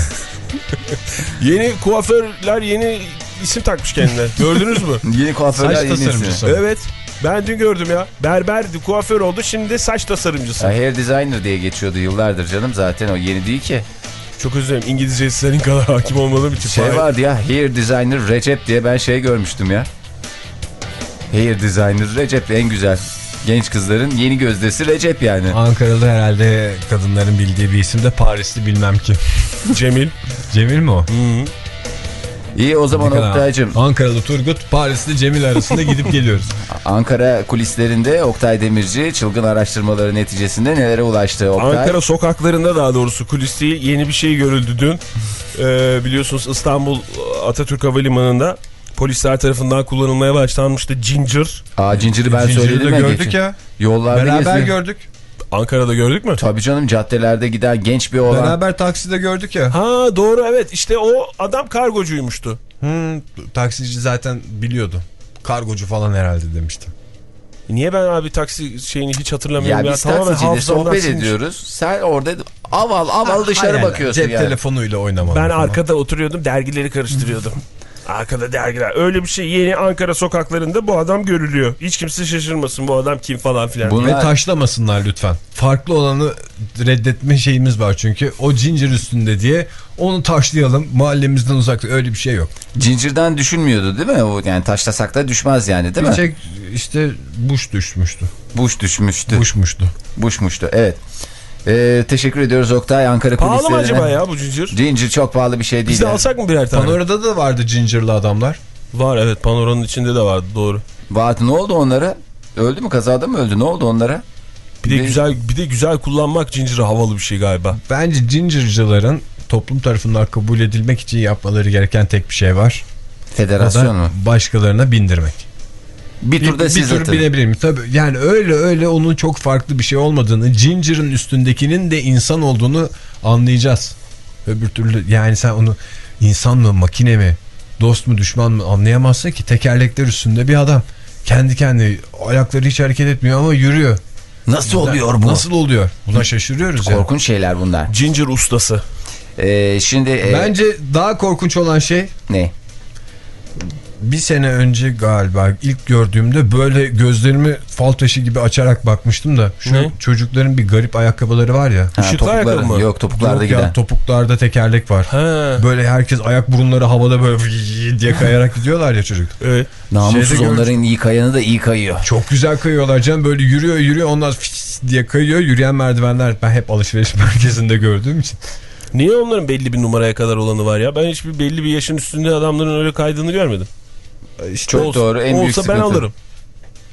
Yeni kuaförler yeni isim takmış kendine. Gördünüz mü? Yeni kuaförler Saç yenisi. tasarımcısı. evet. Ben dün gördüm ya. Berberdi, kuaför oldu. Şimdi de saç tasarımcısı. Ya, hair designer diye geçiyordu yıllardır canım zaten o yeni değil ki. Çok özür dilerim. İngilizceye senin kadar hakim olmadığım için. Şey Fahir. vardı ya hair designer Recep diye ben şey görmüştüm ya. Hair designer Recep en güzel. Genç kızların yeni gözdesi Recep yani. Ankaralı herhalde kadınların bildiği bir isim de Parisli bilmem ki. Cemil. Cemil mi o? İyi o zaman Oktay'cım Ankaralı Turgut, Parisli Cemil arasında gidip geliyoruz. Ankara kulislerinde Oktay Demirci çılgın araştırmaları neticesinde nelere ulaştı Oktay? Ankara sokaklarında daha doğrusu kulis değil yeni bir şey görüldü dün. Ee, biliyorsunuz İstanbul Atatürk Havalimanı'nda polisler tarafından kullanılmaya başlanmıştı Ginger. Aa Cincir'i ben Zinciri söyledim de ya. gördük geçen. ya. Yollarda Beraber geziyor. gördük. Ankara'da gördük mü? Tabii canım caddelerde giden genç bir oğlan. Beraber takside gördük ya. Ha doğru evet işte o adam kargocuymuştu. Hmm, taksici zaten biliyordu. Kargocu falan herhalde demişti. Niye ben abi taksi şeyini hiç hatırlamıyorum Ya ya. biz Tamamen taksiciyle sohbet ediyoruz. Sen orada aval aval dışarı Hayır, bakıyorsun Cep yani. telefonuyla oynamalı. Ben falan. arkada oturuyordum dergileri karıştırıyordum. Arkada dergiler. Öyle bir şey yeni Ankara sokaklarında bu adam görülüyor. Hiç kimse şaşırmasın bu adam kim falan filan. Bunu- Bunlar- taşlamasınlar lütfen. Farklı olanı reddetme şeyimiz var çünkü. O cincir üstünde diye onu taşlayalım. Mahallemizden uzakta öyle bir şey yok. Cincirden düşünmüyordu değil mi? O yani taşlasak da düşmez yani değil bir mi? tek işte buş düşmüştü. Buş düşmüştü. Buşmuştu. Buşmuştu evet. Ee, teşekkür ediyoruz Oktay Ankara Pahalı mı kulislerine. acaba ya bu cincir? Cincir çok pahalı bir şey değil. Biz de yani. alsak mı birer tane? Panorada da vardı cincirli adamlar. Var evet panoranın içinde de vardı doğru. Vardı ne oldu onlara? Öldü mü kazada mı öldü? Ne oldu onlara? Bir de Ne? güzel bir de güzel kullanmak cinciri havalı bir şey galiba. Bence cincircilerin toplum tarafından kabul edilmek için yapmaları gereken tek bir şey var. Federasyon mu? başkalarına bindirmek. Bir Bir, turda bir siz tur atın. binebilir mi? Tabii yani öyle öyle onun çok farklı bir şey olmadığını, Ginger'ın üstündekinin de insan olduğunu anlayacağız. Öbür türlü yani sen onu insan mı, makine mi, dost mu, düşman mı anlayamazsın ki tekerlekler üstünde bir adam. Kendi kendine ayakları hiç hareket etmiyor ama yürüyor. Nasıl oluyor bu? Nasıl oluyor? Buna şaşırıyoruz ya. Korkunç şeyler bunlar. Ginger ustası. Ee, şimdi e, Bence daha korkunç olan şey ne? Bir sene önce galiba ilk gördüğümde böyle gözlerimi fal taşı gibi açarak bakmıştım da şu Ne? çocukların bir garip ayakkabıları var ya. Ha, Işıklı ayakkabı mı? Yok topuklarda Yok ya, giden. topuklarda tekerlek var. He. Böyle herkes ayak burunları havada böyle diye kayarak gidiyorlar ya çocuk. Evet. Namussuz Şeyde onların iyi kayanı da iyi kayıyor. Çok güzel kayıyorlar canım böyle yürüyor yürüyor ondan diye kayıyor yürüyen merdivenler ben hep alışveriş merkezinde gördüğüm için. Niye onların belli bir numaraya kadar olanı var ya? Ben hiçbir belli bir yaşın üstünde adamların öyle kaydığını görmedim. İşte Çok doğru en büyük Olsa ben sıkıntı. alırım.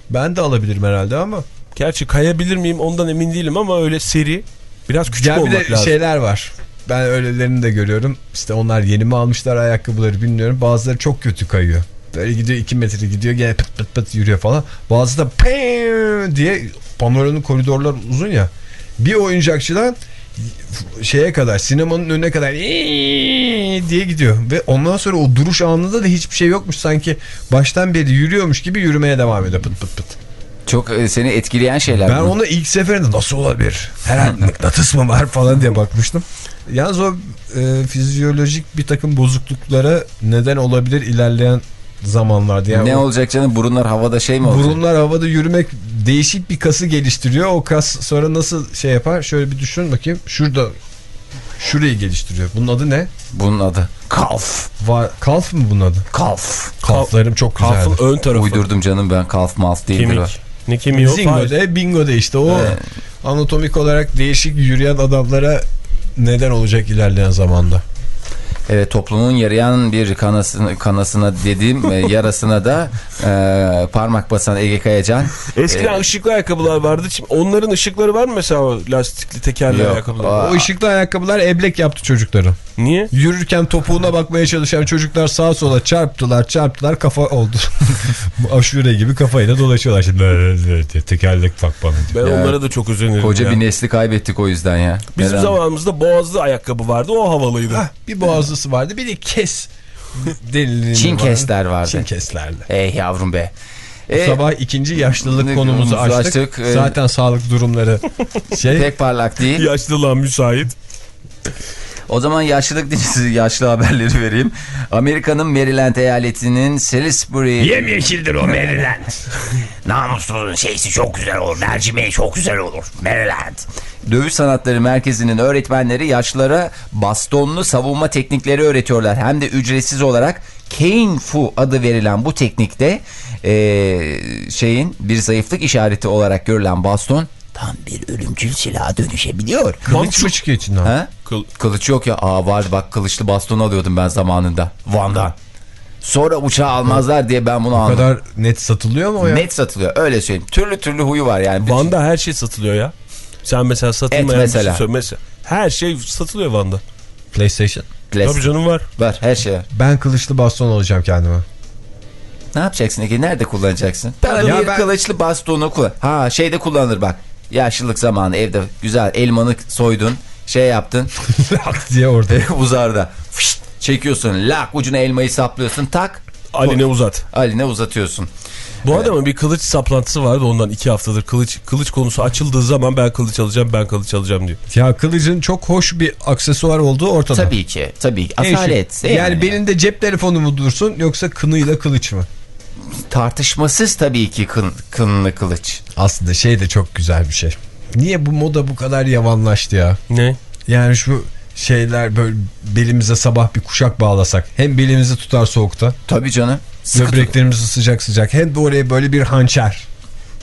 ben de alabilirim herhalde ama. Gerçi kayabilir miyim ondan emin değilim ama öyle seri biraz küçük Ya bir olmak de lazım. şeyler var. Ben öylelerini de görüyorum. İşte onlar yeni mi almışlar ayakkabıları bilmiyorum. Bazıları çok kötü kayıyor. Böyle gidiyor 2 metre gidiyor gene pıt pıt pıt yürüyor falan. Bazı da diye panoranın koridorlar uzun ya. Bir oyuncakçıdan şeye kadar sinemanın önüne kadar diye gidiyor. Ve ondan sonra o duruş anında da hiçbir şey yokmuş. Sanki baştan beri yürüyormuş gibi yürümeye devam ediyor pıt pıt pıt. Çok e, seni etkileyen şeyler. Ben bunlar. ona ilk seferinde nasıl olabilir? Herhalde mıknatıs mı var falan diye bakmıştım. Yalnız o e, fizyolojik bir takım bozukluklara neden olabilir ilerleyen zamanlarda. Yani Ne o- olacak canım burunlar havada şey mi olacak? Burunlar havada yürümek değişik bir kası geliştiriyor. O kas sonra nasıl şey yapar? Şöyle bir düşün bakayım. Şurada şurayı geliştiriyor. Bunun adı ne? Bunun adı kalf. Var, kalf mı bunun adı? Kalf. Kalflarım çok güzeldi. Kalfın ön tarafı. Uydurdum canım ben kalf malf değildir o. Kemik. Ne kemiği o? Zingo Fahir. de bingo de işte o Evet. anatomik olarak değişik yürüyen adamlara neden olacak ilerleyen zamanda. Evet toplumun yarayan bir kanasına, kanasına dediğim e, yarasına da e, parmak basan Ege Kayacan. Eskiden ışıklı ayakkabılar vardı. Şimdi onların ışıkları var mı mesela o lastikli tekerli ayakkabılar? O ışıklı ayakkabılar eblek yaptı çocukları. Niye? Yürürken topuğuna bakmaya çalışan çocuklar sağa sola çarptılar çarptılar kafa oldu. Aşure gibi kafayla dolaşıyorlar şimdi. Böyle Tekerlek bak bana. Ben Ya, onlara da çok özenirim Koca ya. bir nesli kaybettik o yüzden ya. Bizim Neden? zamanımızda boğazlı ayakkabı vardı. O havalıydı. Hah, bir boğazlısı vardı bir de kes deliliğini Çin vardı. kesler vardı. Çin keslerle. Ey yavrum be. Bu E, sabah ikinci yaşlılık konumuzu açtık. açtık. Ee, Zaten sağlık durumları şey. pek parlak değil. Yaşlılığa müsait. O zaman yaşlılık dizisi yaşlı haberleri vereyim. Amerika'nın Maryland eyaletinin Salisbury... Yemyeşildir o Maryland. Namussuzun şeysi çok güzel olur. Mercimeği çok güzel olur. Maryland. Dövüş Sanatları Merkezi'nin öğretmenleri yaşlılara bastonlu savunma teknikleri öğretiyorlar. Hem de ücretsiz olarak Kane Fu adı verilen bu teknikte eee, şeyin bir zayıflık işareti olarak görülen baston Tam bir ölümcül silaha dönüşebiliyor. Kılıç mı çıkıyor içinden? ha? Kıl- Kılıç yok ya. Aa vardı bak kılıçlı baston alıyordum ben zamanında. Van'dan. Sonra uçağı almazlar diye ben bunu Bu aldım. kadar net satılıyor mu o ya? Net satılıyor öyle söyleyeyim. Türlü türlü huyu var yani. Van'da her şey satılıyor ya. Sen mesela satılmayan Et bir mesela. şey söyle. Mesela. Her şey satılıyor Van'da. PlayStation. Plastik. Tabii canım var. Var her şey var. Ben kılıçlı baston alacağım kendime. Ne yapacaksın Ege? Nerede kullanacaksın? Bana Ya bir ben- kılıçlı bastonu kullan. Ha şeyde kullanılır bak. Yaşlılık zamanı evde güzel elmanı soydun. Şey yaptın. Lak diye orada. uzarda. Fışt, çekiyorsun. Lak ucuna elmayı saplıyorsun. Tak. Aline uzat. Aline uzatıyorsun. Bu adamın bir kılıç saplantısı vardı ondan iki haftadır. Kılıç kılıç konusu açıldığı zaman ben kılıç alacağım ben kılıç alacağım diyor. Ya kılıcın çok hoş bir aksesuar olduğu ortada. Tabii ki. Tabii ki. Asalet. Yani, belinde cep telefonu mu dursun yoksa kınıyla kılıç mı? Tartışmasız tabii ki kın, kınlı kılıç. Aslında şey de çok güzel bir şey. Niye bu moda bu kadar yavanlaştı ya? Ne? Yani şu şeyler böyle belimize sabah bir kuşak bağlasak. Hem belimizi tutar soğukta. Tabii canım. Sıkı tut- Böbreklerimizi sıcak sıcak. Hem de oraya böyle bir hançer.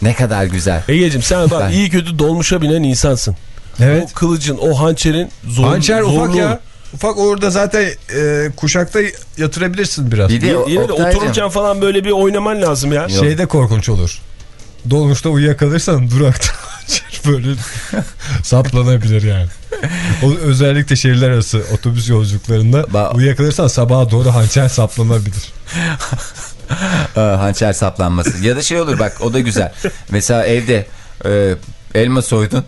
Ne kadar güzel. Egeciğim sen bak Ben- iyi kötü dolmuşa binen insansın. Evet. O kılıcın o hançerin zor, Hançer ufak zorluğu. ya. Ufak orada zaten e, kuşakta yatırabilirsin biraz. Bir de Yine de otururken falan böyle bir oynaman lazım ya. Yok. Şeyde korkunç olur. Dolmuşta uyuyakalırsan durakta böyle saplanabilir yani. O, özellikle şehirler arası otobüs yolculuklarında Ba- uyuyakalırsan sabaha doğru hançer saplanabilir. Aa, hançer saplanması. Ya da şey olur bak o da güzel. Mesela evde e, elma soydun.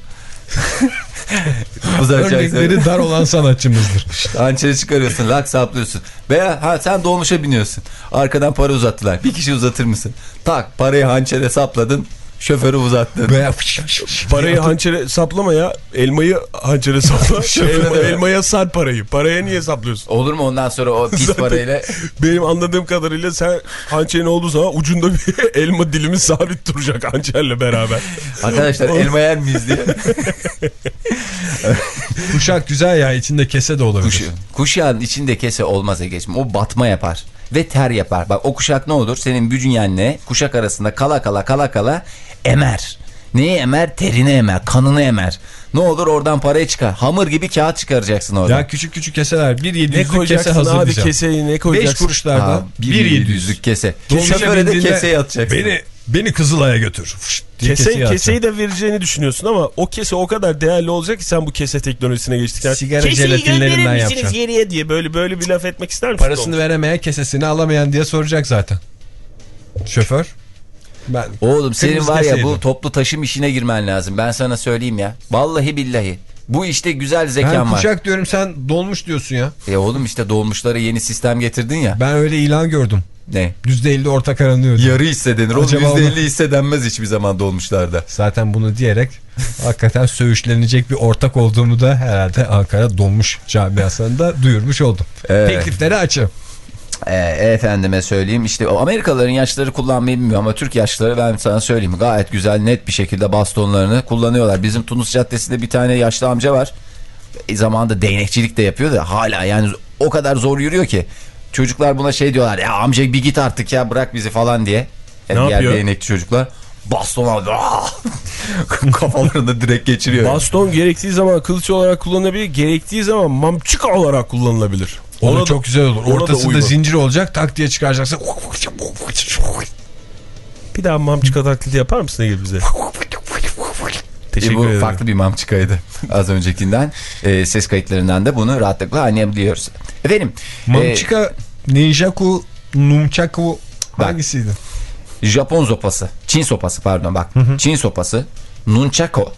Örnekleri dar olan sanatçımızdır. Hançeri çıkarıyorsun, lak saplıyorsun. Veya ha sen dolmuşa biniyorsun. Arkadan para uzattılar. Bir kişi uzatır mısın? Tak parayı hançere sapladın. Şoförü uzattın. Veya Parayı hançere saplama ya. Elmayı hançere sapla. Elma, elmaya sar parayı. Paraya niye saplıyorsun? Olur mu ondan sonra o pis Zaten- parayla Benim anladığım kadarıyla sen hançerin olduğu zaman ucunda bir elma dilimi sabit duracak hançerle beraber. arkadaşlar elma yer miyiz diye. kuşak güzel ya içinde kese de olabilir. Kuş, kuşağın içinde kese olmaz Ege'ciğim. O batma yapar. Ve ter yapar. Bak o kuşak ne olur? Senin bünyenle kuşak arasında kala kala kala kala emer. Neyi emer? Terini emer. Kanını emer. Ne olur oradan parayı çıkar. Hamur gibi kağıt çıkaracaksın oradan. Ya küçük küçük keseler. Bir Ne yediğizlik kese koyacaksın hazır abi keseyi ne Beş koyacaksın? kuruşlardan Aa, bir bir yedi yüzlük kese. Şoföre de keseye atacaksın. Beni, beni Kızılay'a götür. Fışt Kese, keseyi de vereceğini düşünüyorsun ama o kese o kadar değerli olacak ki sen bu kese teknolojisine geçtikten Sigara Keseyi jelatinlerinden gönderir misiniz geriye diye böyle böyle bir laf etmek ister misin? Parasını veremeyen kesesini alamayan diye soracak zaten. Şoför. Ben Oğlum senin var ya bu toplu taşım işine girmen lazım. Ben sana söyleyeyim ya. Vallahi billahi. Bu işte güzel ben zekan var. kuşak diyorum sen dolmuş diyorsun ya. E oğlum işte dolmuşlara yeni sistem getirdin ya. Ben öyle ilan gördüm. Ne? %50 ortak aranıyor. Yarı hisse denir. Oğlum Acaba %50 onu- hisse denmez hiçbir zaman dolmuşlarda. Zaten bunu diyerek hakikaten söğüşlenecek bir ortak olduğumu da herhalde Ankara Dolmuş Camiası'nda duyurmuş oldum. Evet. Teklifleri açım. Ee, efendime söyleyeyim işte Amerikalıların yaşları kullanmayı bilmiyor ama Türk yaşları ben sana söyleyeyim gayet güzel net bir şekilde bastonlarını kullanıyorlar. Bizim Tunus Caddesi'nde bir tane yaşlı amca var. E, zamanında değnekçilik de yapıyor da hala yani o kadar zor yürüyor ki. Çocuklar buna şey diyorlar ya amca bir git artık ya bırak bizi falan diye. Ne diğer yapıyor? değnekçi çocuklar baston aldı. Kafalarını direkt geçiriyor. Baston gerektiği zaman kılıç olarak kullanılabilir. Gerektiği zaman mamçıka olarak kullanılabilir. O Ona çok güzel olur. Ortasında zincir olacak tak diye çıkaracaksın. Bir daha mamçıka taklidi yapar mısın Ege bize? E, Teşekkür bu ederim. farklı bir mamçıkaydı az öncekinden. E, ses kayıtlarından da bunu rahatlıkla anlayabiliyoruz. Efendim. e, Mamçika, Ninjaku, Numchaku Bak. hangisiydi? Japon sopası. Çin sopası pardon bak. Çin sopası. Nunchako.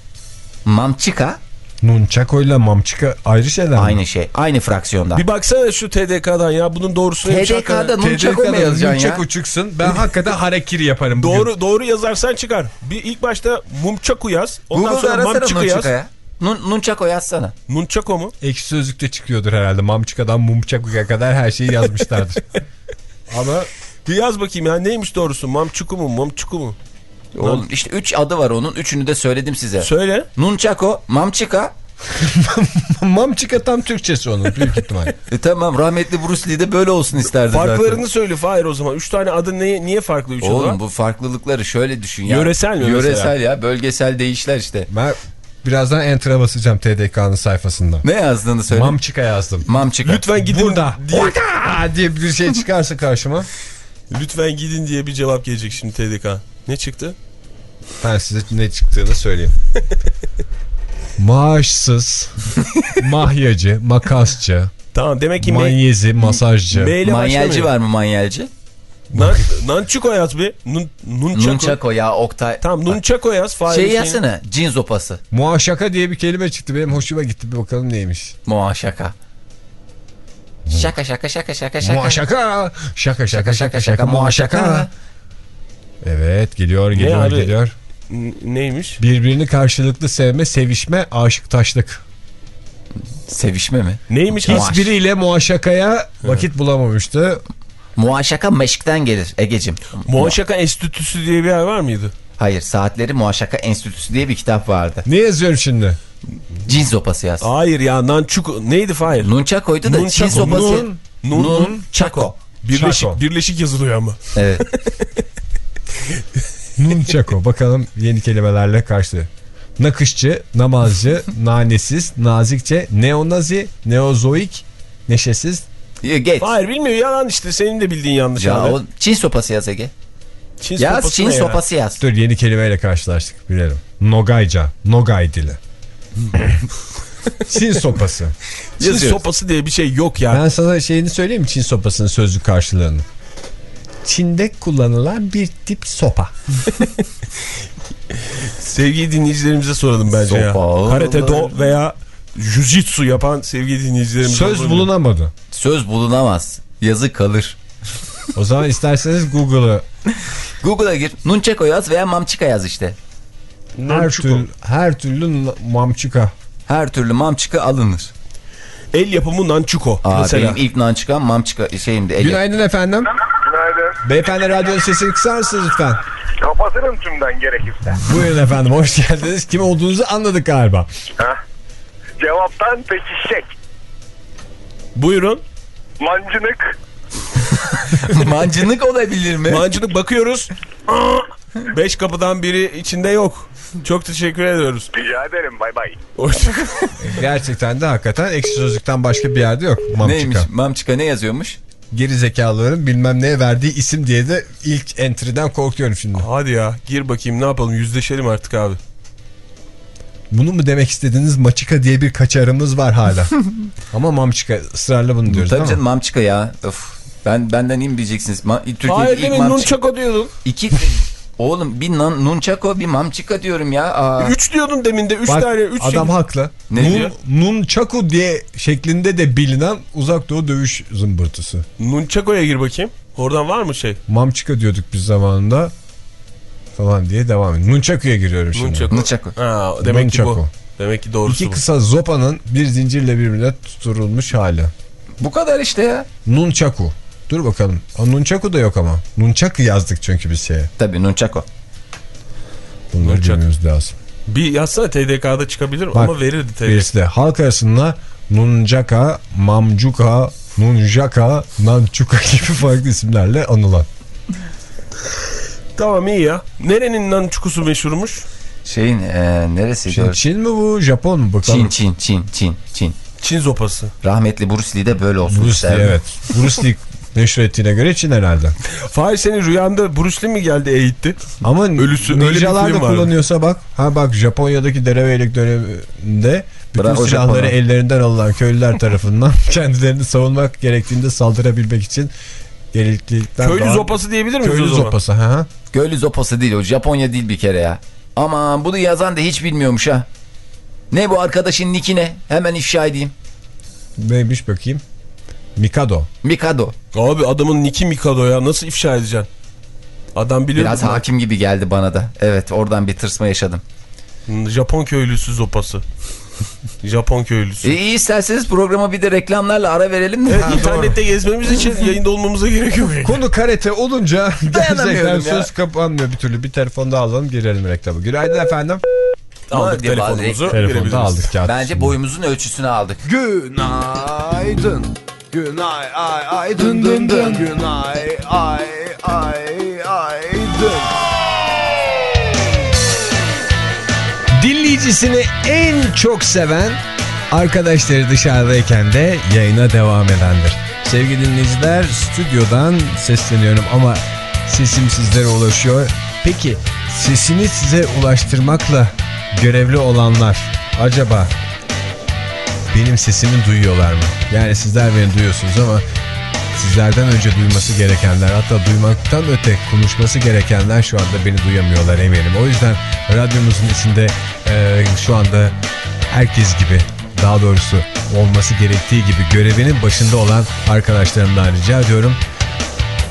Mamçika Nunchako ile Mamçika ayrı şeyler mi? aynı şey. Aynı fraksiyonda. Bir baksana şu TDK'dan ya bunun doğrusunu? TDK'da Nunchako mu yazacaksın ya? Nunchaku çıksın. Ben hakikaten harekiri yaparım bugün. Doğru doğru yazarsan çıkar. Bir ilk başta mumçaku yaz. Ondan Google'da sonra mamçıka yaz. Nunchaka'ya. Nun, Nunchako yazsana. Nunçako mu? Ekşi Sözlük'te çıkıyordur herhalde. Mamçika'dan Mumçaku'ya kadar her şeyi yazmışlardır. Ama Bir yaz bakayım ya neymiş doğrusu? Mamçuku mu? Mamçuku mu? Oğlum işte 3 adı var onun. Üçünü de söyledim size. Söyle. Nunchako, Mamçika. Mamçika tam Türkçesi onun büyük ihtimal. E tamam rahmetli Bruce Lee de böyle olsun isterdi Farklarını zaten. söyle Fahir o zaman. Üç tane adı ne, niye farklı üç? Oğlum bu farklılıkları şöyle düşün ya. Yöresel mi Yöresel mesela? ya bölgesel değişler işte. Ben birazdan enter'a basacağım TDK'nın sayfasında. Ne yazdığını söyle. Mamçika yazdım. Mamçika. Lütfen gidin Burada. diye, Vaka diye bir şey çıkarsa karşıma lütfen gidin diye bir cevap gelecek şimdi TDK. Ne çıktı? ben size ne çıktığını söyleyeyim. Maaşsız, mahyacı, makasçı, Tamam demek ki manyezi, masajcı. Manyelci var mı manyelci? Nan, Nançuko yaz bir. Nun, nunçako. Nunchako ya Oktay. Tamam Nunçako yaz. Fahir Şey şeyini- yazsana cin zopası. Muaşaka diye bir kelime çıktı. Benim hoşuma gitti. Bir bakalım neymiş. Muaşaka. Şaka şaka şaka şaka şaka. Muaşaka. Şaka şaka şaka şaka muaşaka. Evet geliyor geliyor abi? geliyor. Neymiş? Birbirini karşılıklı sevme, sevişme, aşık taşlık. Sevişme mi? Neymiş? Hiçbiriyle muaşakaya vakit bulamamıştı. Muaşaka meşkten gelir Egecim. Muaşaka Enstitüsü diye bir yer var mıydı? Hayır saatleri Muaşaka Enstitüsü diye bir kitap vardı. Ne yazıyorum şimdi? Cin sopası yaz. Hayır ya Nançuko. Neydi Fahir? Nunchako'ydu da Nunchako, Çin sopası. Nun, Nun, Nun Çako. Birleşik, Çako. birleşik yazılıyor ama. Evet. Nunchako. Bakalım yeni kelimelerle karşı. Nakışçı, namazcı, nanesiz, nazikçe, neonazi, neozoik, neşesiz. Geç. Fahir bilmiyor yalan işte. Senin de bildiğin yanlış Ya abi. o Çin sopası yaz Ege. Çin Yaz sopası Çin ya? sopası yaz. Dur yeni kelimeyle karşılaştık bilelim. Nogayca, Nogay dili. Çin sopası. Çin Yazıyoruz. sopası diye bir şey yok ya. Ben sana şeyini söyleyeyim mi Çin sopasının sözlük karşılığını? Çin'de kullanılan bir tip sopa. Sevgili dinleyicilerimize soralım bence ya. Sopa. Karate do veya jujitsu yapan sevgili dinleyicilerimize Söz soralım. bulunamadı. Söz bulunamaz. Yazı kalır. O zaman isterseniz Google'ı Google'a gir. Nunchako yaz veya Mamçika yaz işte. her, Nunchako. tür, her türlü mamçuka. Her türlü Mamçika alınır. El yapımı nançuko. Aa, mesela. benim ilk Nançika Mamçika şeyimdi. El Günaydın efendim. Beyefendi radyonun sesini kısar mısınız lütfen? Kapatırım tümden gerekirse. Buyurun efendim hoş geldiniz. Kim olduğunuzu anladık galiba. Heh. Cevaptan pekişecek. Buyurun. Mancınık. Mancınık olabilir mi? Mancılık bakıyoruz. Beş kapıdan biri içinde yok. Çok teşekkür ediyoruz. Rica ederim bay bay. Gerçekten de hakikaten ekşi sözlükten başka bir yerde yok. Mamçuka. Neymiş? Mamçika ne yazıyormuş? Geri zekalıların bilmem neye verdiği isim diye de ilk entry'den korkuyorum şimdi. Hadi ya gir bakayım ne yapalım yüzleşelim artık abi. Bunu mu demek istediğiniz maçika diye bir kaçarımız var hala. Ama mamçika ısrarla bunu diyoruz Tabii canım? Mamçika ya. Of. Ben benden iyi mi diyeceksiniz? Ma Türkiye'de Hayır ilk demin Mamçika. nunçako diyordun. İki Oğlum bir nan, nunchako bir mamçika diyorum ya. Aa. Üç diyordun demin de üç Bak, tane. Üç adam şey. haklı. Ne Nun, diyor? Nunchaku diye şeklinde de bilinen uzak doğu dövüş zımbırtısı. Nunçako'ya gir bakayım. Oradan var mı şey? Mamçika diyorduk biz zamanında falan diye devam ediyor. Nunchaku'ya giriyorum şimdi. Nunçako. Nunchako. Ha, demek ki bu. Demek ki doğrusu İki bu. kısa zopanın bir zincirle birbirine tutturulmuş hali. Bu kadar işte ya. Nunchaku. Dur bakalım. O Nunchaku da yok ama. Nunchaku yazdık çünkü biz şeye. Tabii Nunchako. Bunları Nunchaku. bilmemiz lazım. Bir yazsana TDK'da çıkabilir Bak, ama verirdi TDK. Birisi de halk arasında Nunchaka, Mamcuka, Nunjaka, Nanchuka gibi farklı isimlerle anılan. Tamam iyi ya. Nerenin nançukusu meşhurmuş? Şeyin e, neresiydi? Çin? Çin mi bu Japon mu bakalım. Çin, Çin, Çin, Çin, Çin. Çin zopası. Rahmetli Bruce Lee de böyle olsun Bruce Lee evet. Bruce Lee meşhur ettiğine göre Çin herhalde. Fahir senin rüyanda Bruce Lee mi geldi eğitti? Ama Ölüsü- ninjalar da kullanıyorsa bak. Ha bak Japonya'daki derebeylik döneminde bütün Bravo silahları Japon'a. ellerinden alınan köylüler tarafından kendilerini savunmak gerektiğinde saldırabilmek için gereklilikten Köylü doğan- zopası diyebilir miyiz Köylü o zaman? zopası. Ha, ha. Göylü zopası değil o. Japonya değil bir kere ya. Aman bunu yazan da hiç bilmiyormuş ha. Ne bu arkadaşın niki ne? Hemen ifşa edeyim. Neymiş bakayım. Mikado. Mikado. Abi adamın Niki Mikado ya nasıl ifşa edeceksin? Adam biliyor Biraz hakim gibi geldi bana da. Evet oradan bir tırsma yaşadım. Japon köylüsü zopası. Japon köylüsü. E, iyi isterseniz programa bir de reklamlarla ara verelim mi? Evet, internette gezmemiz için yayında olmamıza gerek yok. Konu karate olunca gerçekten söz kapanmıyor bir türlü. Bir telefon daha alalım girelim reklama. Günaydın efendim. Aldık telefonumuzu. Telefonu verebiliriz. da aldık. Bence boyumuzun ölçüsünü aldık. Günaydın. Günay ay ay dın dın dın. Günay ay ay ay dın. Dinleyicisini en çok seven arkadaşları dışarıdayken de yayına devam edendir. Sevgili dinleyiciler stüdyodan sesleniyorum ama sesim sizlere ulaşıyor. Peki sesini size ulaştırmakla görevli olanlar acaba benim sesimi duyuyorlar mı? Yani sizler beni duyuyorsunuz ama sizlerden önce duyması gerekenler hatta duymaktan öte konuşması gerekenler şu anda beni duyamıyorlar eminim. O yüzden radyomuzun içinde e, şu anda herkes gibi daha doğrusu olması gerektiği gibi görevinin başında olan arkadaşlarımdan rica ediyorum.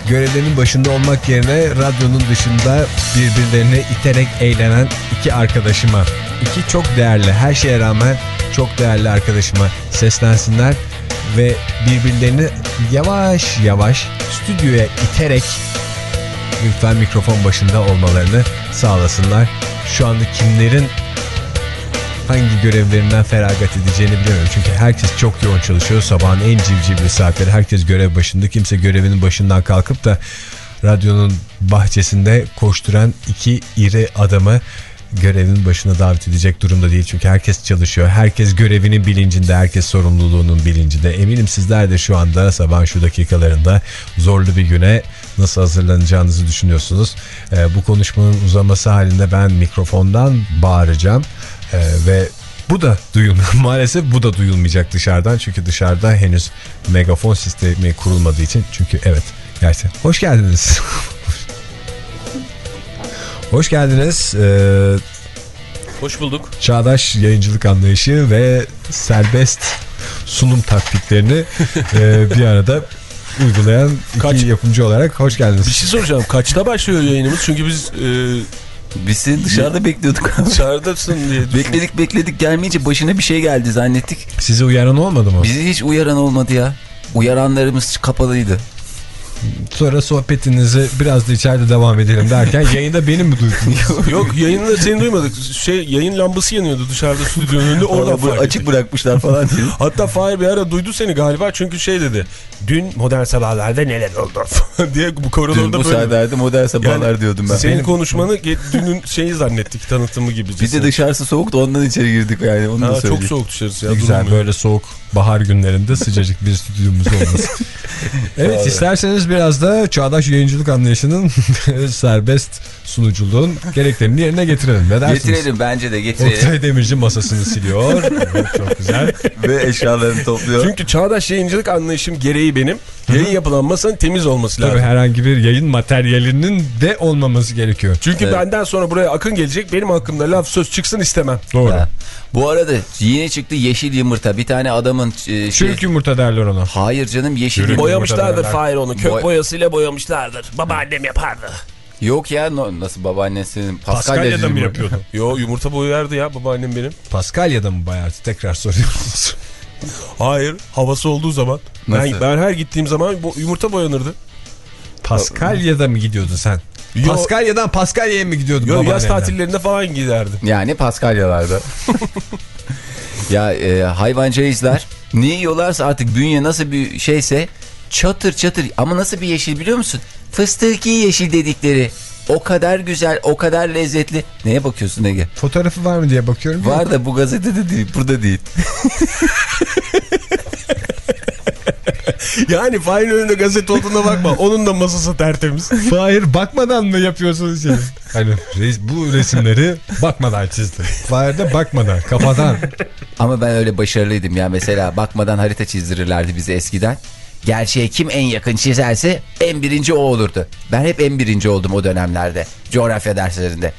Görevlerinin başında olmak yerine radyonun dışında birbirlerine iterek eğlenen iki arkadaşıma, iki çok değerli, her şeye rağmen çok değerli arkadaşıma seslensinler ve birbirlerini yavaş yavaş stüdyoya iterek lütfen mikrofon başında olmalarını sağlasınlar. Şu anda kimlerin hangi görevlerinden feragat edeceğini bilemiyorum. Çünkü herkes çok yoğun çalışıyor. Sabahın en civcivli saatleri herkes görev başında. Kimse görevinin başından kalkıp da radyonun bahçesinde koşturan iki iri adamı görevin başına davet edecek durumda değil. Çünkü herkes çalışıyor. Herkes görevinin bilincinde. Herkes sorumluluğunun bilincinde. Eminim sizler de şu anda sabah şu dakikalarında zorlu bir güne nasıl hazırlanacağınızı düşünüyorsunuz. Ee, bu konuşmanın uzaması halinde ben mikrofondan bağıracağım. Ee, ve bu da duyulmuyor. Maalesef bu da duyulmayacak dışarıdan. Çünkü dışarıda henüz megafon sistemi kurulmadığı için. Çünkü evet gerçekten. Hoş geldiniz. Hoş geldiniz. Ee, Hoş bulduk. çağdaş yayıncılık anlayışı ve serbest sunum taktiklerini e, bir arada uygulayan iki Kaç- yapımcı olarak hoş geldiniz. Bir şey soracağım. Kaçta başlıyor yayınımız? Çünkü biz e, Biz seni dışarıda bekliyorduk. dışarıdasın diye düşündüm. bekledik bekledik gelmeyince başına bir şey geldi zannettik. Sizi uyaran olmadı mı? Bizi hiç uyaran olmadı ya. Uyaranlarımız kapalıydı. Sonra sohbetinizi biraz da içeride devam edelim derken yayında benim mi duydunuz? Yok yayında seni duymadık. Şey yayın lambası yanıyordu dışarıda stüdyonun önünde. Orada fark açık bırakmışlar falan diye. Hatta Fahir bir ara duydu seni galiba çünkü şey dedi. Dün modern sabahlarda neler oldu diye bu Dün koridorda bu böyle. saatlerde modern sabahlar Yani diyordum ben. Senin konuşmanı ge- dünün şeyi zannettik tanıtımı gibi. Bir de dışarısı soğuktu ondan içeri girdik yani onu da Ha, çok söyleyeyim. soğuk dışarısı ya. Ne güzel böyle soğuk bahar günlerinde sıcacık bir stüdyomuz olması. evet isterseniz biraz da çağdaş yayıncılık anlayışının serbest sunuculuğun gereklerini yerine getirelim. Ne dersiniz? Getirelim bence de getirelim. Oktay Demirci masasını siliyor. Evet, çok güzel. Ve eşyalarını topluyor. Çünkü çağdaş yayıncılık anlayışım gereği benim. Yayın yapılan masanın temiz olması Tabii lazım. herhangi bir yayın materyalinin de olmaması gerekiyor. Çünkü Evet. benden sonra buraya akın gelecek. Benim hakkımda laf söz çıksın istemem. Doğru. Ha. Bu arada yeni çıktı yeşil yumurta. Bir tane adamın e, şey... Çürük yumurta derler ona. Hayır canım yeşil Çürük yumurta. Boyamışlardır. Fahir onu. Kök Boy- boyasıyla boyamışlardır. Babaannem yapardı. Yok ya no- nasıl babaannesinin Paskalya Paskalya'da mı yapıyordu? Yo yumurta boyardı ya babaannem benim. Paskalya'da mı bayağı? Tekrar soruyoruz. Hayır havası olduğu zaman. Ben, Nasıl? ben her gittiğim zaman bu yumurta boyanırdı. Paskalya'da mı gidiyordun sen? Yo- Paskalya'dan Paskalya'ya mı gidiyordun Yo, yaz tatillerinde falan giderdim. Yani Paskalyalarda. ya e, hayvancağızlar ne yiyorlarsa artık bünye nasıl bir şeyse çatır çatır ama nasıl bir yeşil biliyor musun? Fıstıki yeşil dedikleri. O kadar güzel, o kadar lezzetli. Neye bakıyorsun Ege? Fotoğrafı var mı diye bakıyorum. Var da bu gazetede değil, burada değil. Yani Fahir'in önünde gazete olduğuna bakma. Onun da masası tertemiz. Fahir bakmadan mı yapıyorsunuz şey? Hani res- bu resimleri bakmadan çizdi. Fahir de bakmadan, kafadan. Ama ben öyle başarılıydım ya. Mesela bakmadan harita çizdirirlerdi bize eskiden. Gerçeğe kim en yakın çizerse en birinci o olurdu. Ben hep en birinci oldum o dönemlerde. Coğrafya derslerinde.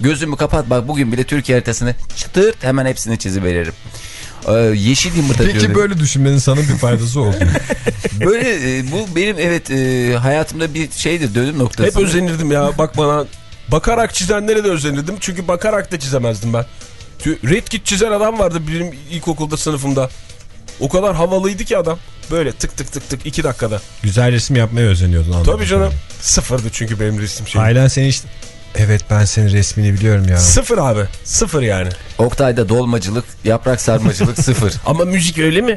Gözümü kapat bak bugün bile Türkiye haritasını çıtır hemen hepsini çiziveririm. Ee, yeşil yumurta Peki diyordum. böyle düşünmenin sana bir faydası oldu. Böyle e, bu benim evet e, hayatımda bir şeydir dönüm noktası. Hep özenirdim ya bakmadan. Bakarak çizenlere de özenirdim. Çünkü bakarak da çizemezdim ben. Tü- Red Kit çizen adam vardı benim ilkokulda sınıfımda. O kadar havalıydı ki adam. Böyle tık tık tık tık iki dakikada. Güzel resim yapmaya özeniyordun anladım. Tabii canım. Sıfırdı çünkü benim resim şeyim. Ailen seni işte... Evet ben senin resmini biliyorum ya. Sıfır abi. Sıfır yani. Oktay'da dolmacılık, yaprak sarmacılık sıfır. Ama müzik öyle mi?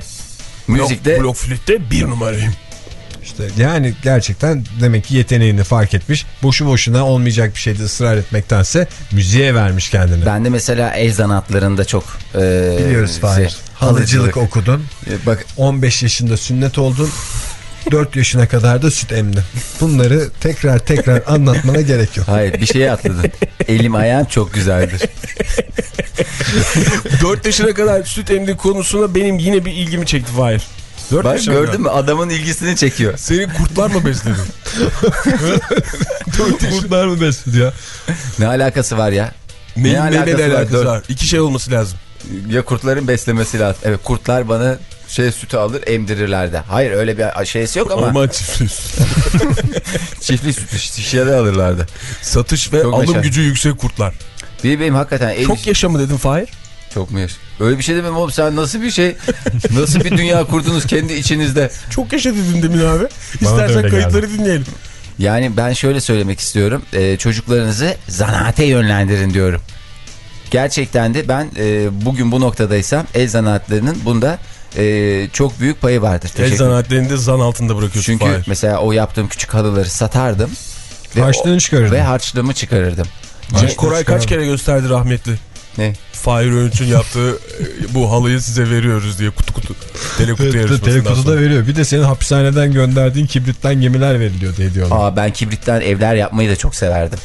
Müzikte Blok, blok flütte bir numarayım. İşte yani gerçekten demek ki yeteneğini fark etmiş. Boşu boşuna olmayacak bir şeyde ısrar etmektense müziğe vermiş kendini. ben de mesela el zanatlarında çok e, Biliyoruz Fahir. Halıcılık okudun. E, Bak 15 yaşında sünnet oldun. 4 yaşına kadar da süt emdin. Bunları tekrar tekrar anlatmana gerek yok. hayır bir şeye atladın. Elim ayağım çok güzeldir. 4 yaşına kadar süt emdiği konusuna benim yine bir ilgimi çekti Fahir. 4 Bak gördün mü adamın ilgisini çekiyor. Seni kurtlar mı besledi? Kurtlar mı besledi ya? Ne alakası var ya? Neyin alakası neyle var? alakası var? İki şey olması lazım. Ya kurtların beslemesi lazım. Evet kurtlar bana şey sütü alır emdirirlerdi. Hayır öyle bir şeysi yok ama Orman çiftliği. çiftlik sütü şişede alırlardı. Satış ve Çok alım meşal. gücü yüksek kurtlar. Bir benim hakikaten el... Çok yaşa mı dedin Fahir? Çok mu yaş? Öyle bir şey demem oğlum sen nasıl bir şey nasıl bir dünya kurdunuz kendi içinizde? Çok yaşa dedin demin abi. İstersen kayıtları dinleyelim. Yani ben şöyle söylemek istiyorum. Ee, çocuklarınızı zanaate yönlendirin diyorum. Gerçekten de ben e, bugün bu noktadaysam el zanaatlarının bunda e, çok büyük payı vardır. El zanaatlerini de zan altında bırakıyorsun Çünkü Fahir. mesela o yaptığım küçük halıları satardım. Ve Harçlığını çıkarırdın. Ve harçlığımı çıkarırdım. Cenk Koray kaç kere gösterdi rahmetli. Ne? Fahir Öğünç'ün yaptığı e, bu halıyı size veriyoruz diye kutu kutu. Telekutu yarışmasından Telekutuda sonra. veriyor. Bir de senin hapishaneden gönderdiğin kibritten gemiler veriliyor diye diyorlar. Aa ben kibritten evler yapmayı da çok severdim.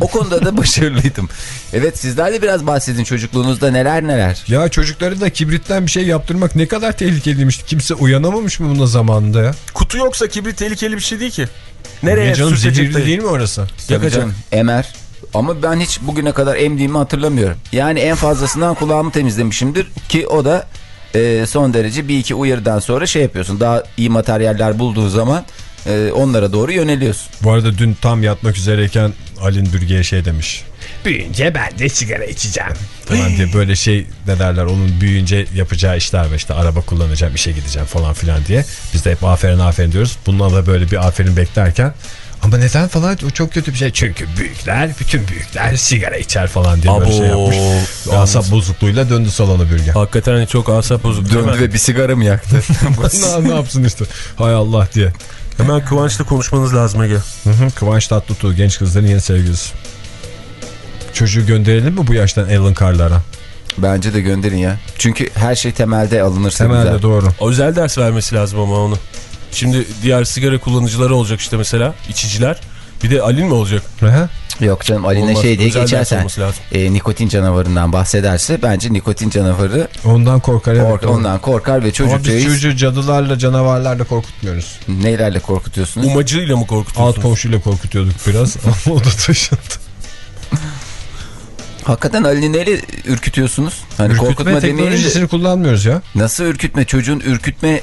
O konuda da başarılıydım. Evet sizler de biraz bahsedin çocukluğunuzda neler neler. Ya çocukları da kibritten bir şey yaptırmak ne kadar tehlikeliymiş. Kimse uyanamamış mı buna zamanında ya? Kutu yoksa kibrit tehlikeli bir şey değil ki. Nereye Ne canım sürtecek zehirli değil mi orası? Yakacak. Emer. Ama ben hiç bugüne kadar emdiğimi hatırlamıyorum. Yani en fazlasından kulağımı temizlemişimdir ki o da e, son derece bir iki uyarıdan sonra şey yapıyorsun. Daha iyi materyaller bulduğu zaman e, onlara doğru yöneliyorsun. Bu arada dün tam yatmak üzereyken Alin Bürge'ye şey demiş. Büyünce ben de sigara içeceğim. Falan diye böyle şey ne derler onun büyüyünce yapacağı işler var işte araba kullanacağım işe gideceğim falan filan diye. Biz de hep aferin aferin diyoruz. Bundan da böyle bir aferin beklerken ama neden falan o çok kötü bir şey. Çünkü büyükler bütün büyükler sigara içer falan diye böyle Abo. şey yapmış. Yalnız- Asap bozukluğuyla döndü salona Bürge. Hakikaten çok asap bozuk değil Döndü ve bir sigara mı yaktı? ne, ne yapsın işte hay Allah diye. Hemen Kıvanç'la konuşmanız lazım Ege. Hı hı, Kıvanç Tatlıtuğ genç kızların yeni sevgilisi. Çocuğu gönderelim mi bu yaştan Alan Carr'lara? Bence de gönderin ya. Çünkü her şey temelde alınırsa Temelde güzel. doğru. Özel ders vermesi lazım ama onu. Şimdi diğer sigara kullanıcıları olacak işte mesela içiciler. Bir de Alin mi olacak? Hı. Yok canım Aline şey diye geçersen e, nikotin canavarından bahsederse bence nikotin canavarı Ondan korkar. evet, kork- ondan korkar ve Ama biz çocuğu cadılarla canavarlarla korkutmuyoruz. nelerle korkutuyorsunuz? Umacıyla mı Alt korkutuyorsunuz? komşuyla korkutuyorduk biraz ama o da taşındı. Hakikaten Ali'ni neyle ürkütüyorsunuz? Hani Ürkütme korkutma demeyelim de teknolojisini kullanmıyoruz ya. nasıl ürkütme? Çocuğun ürkütme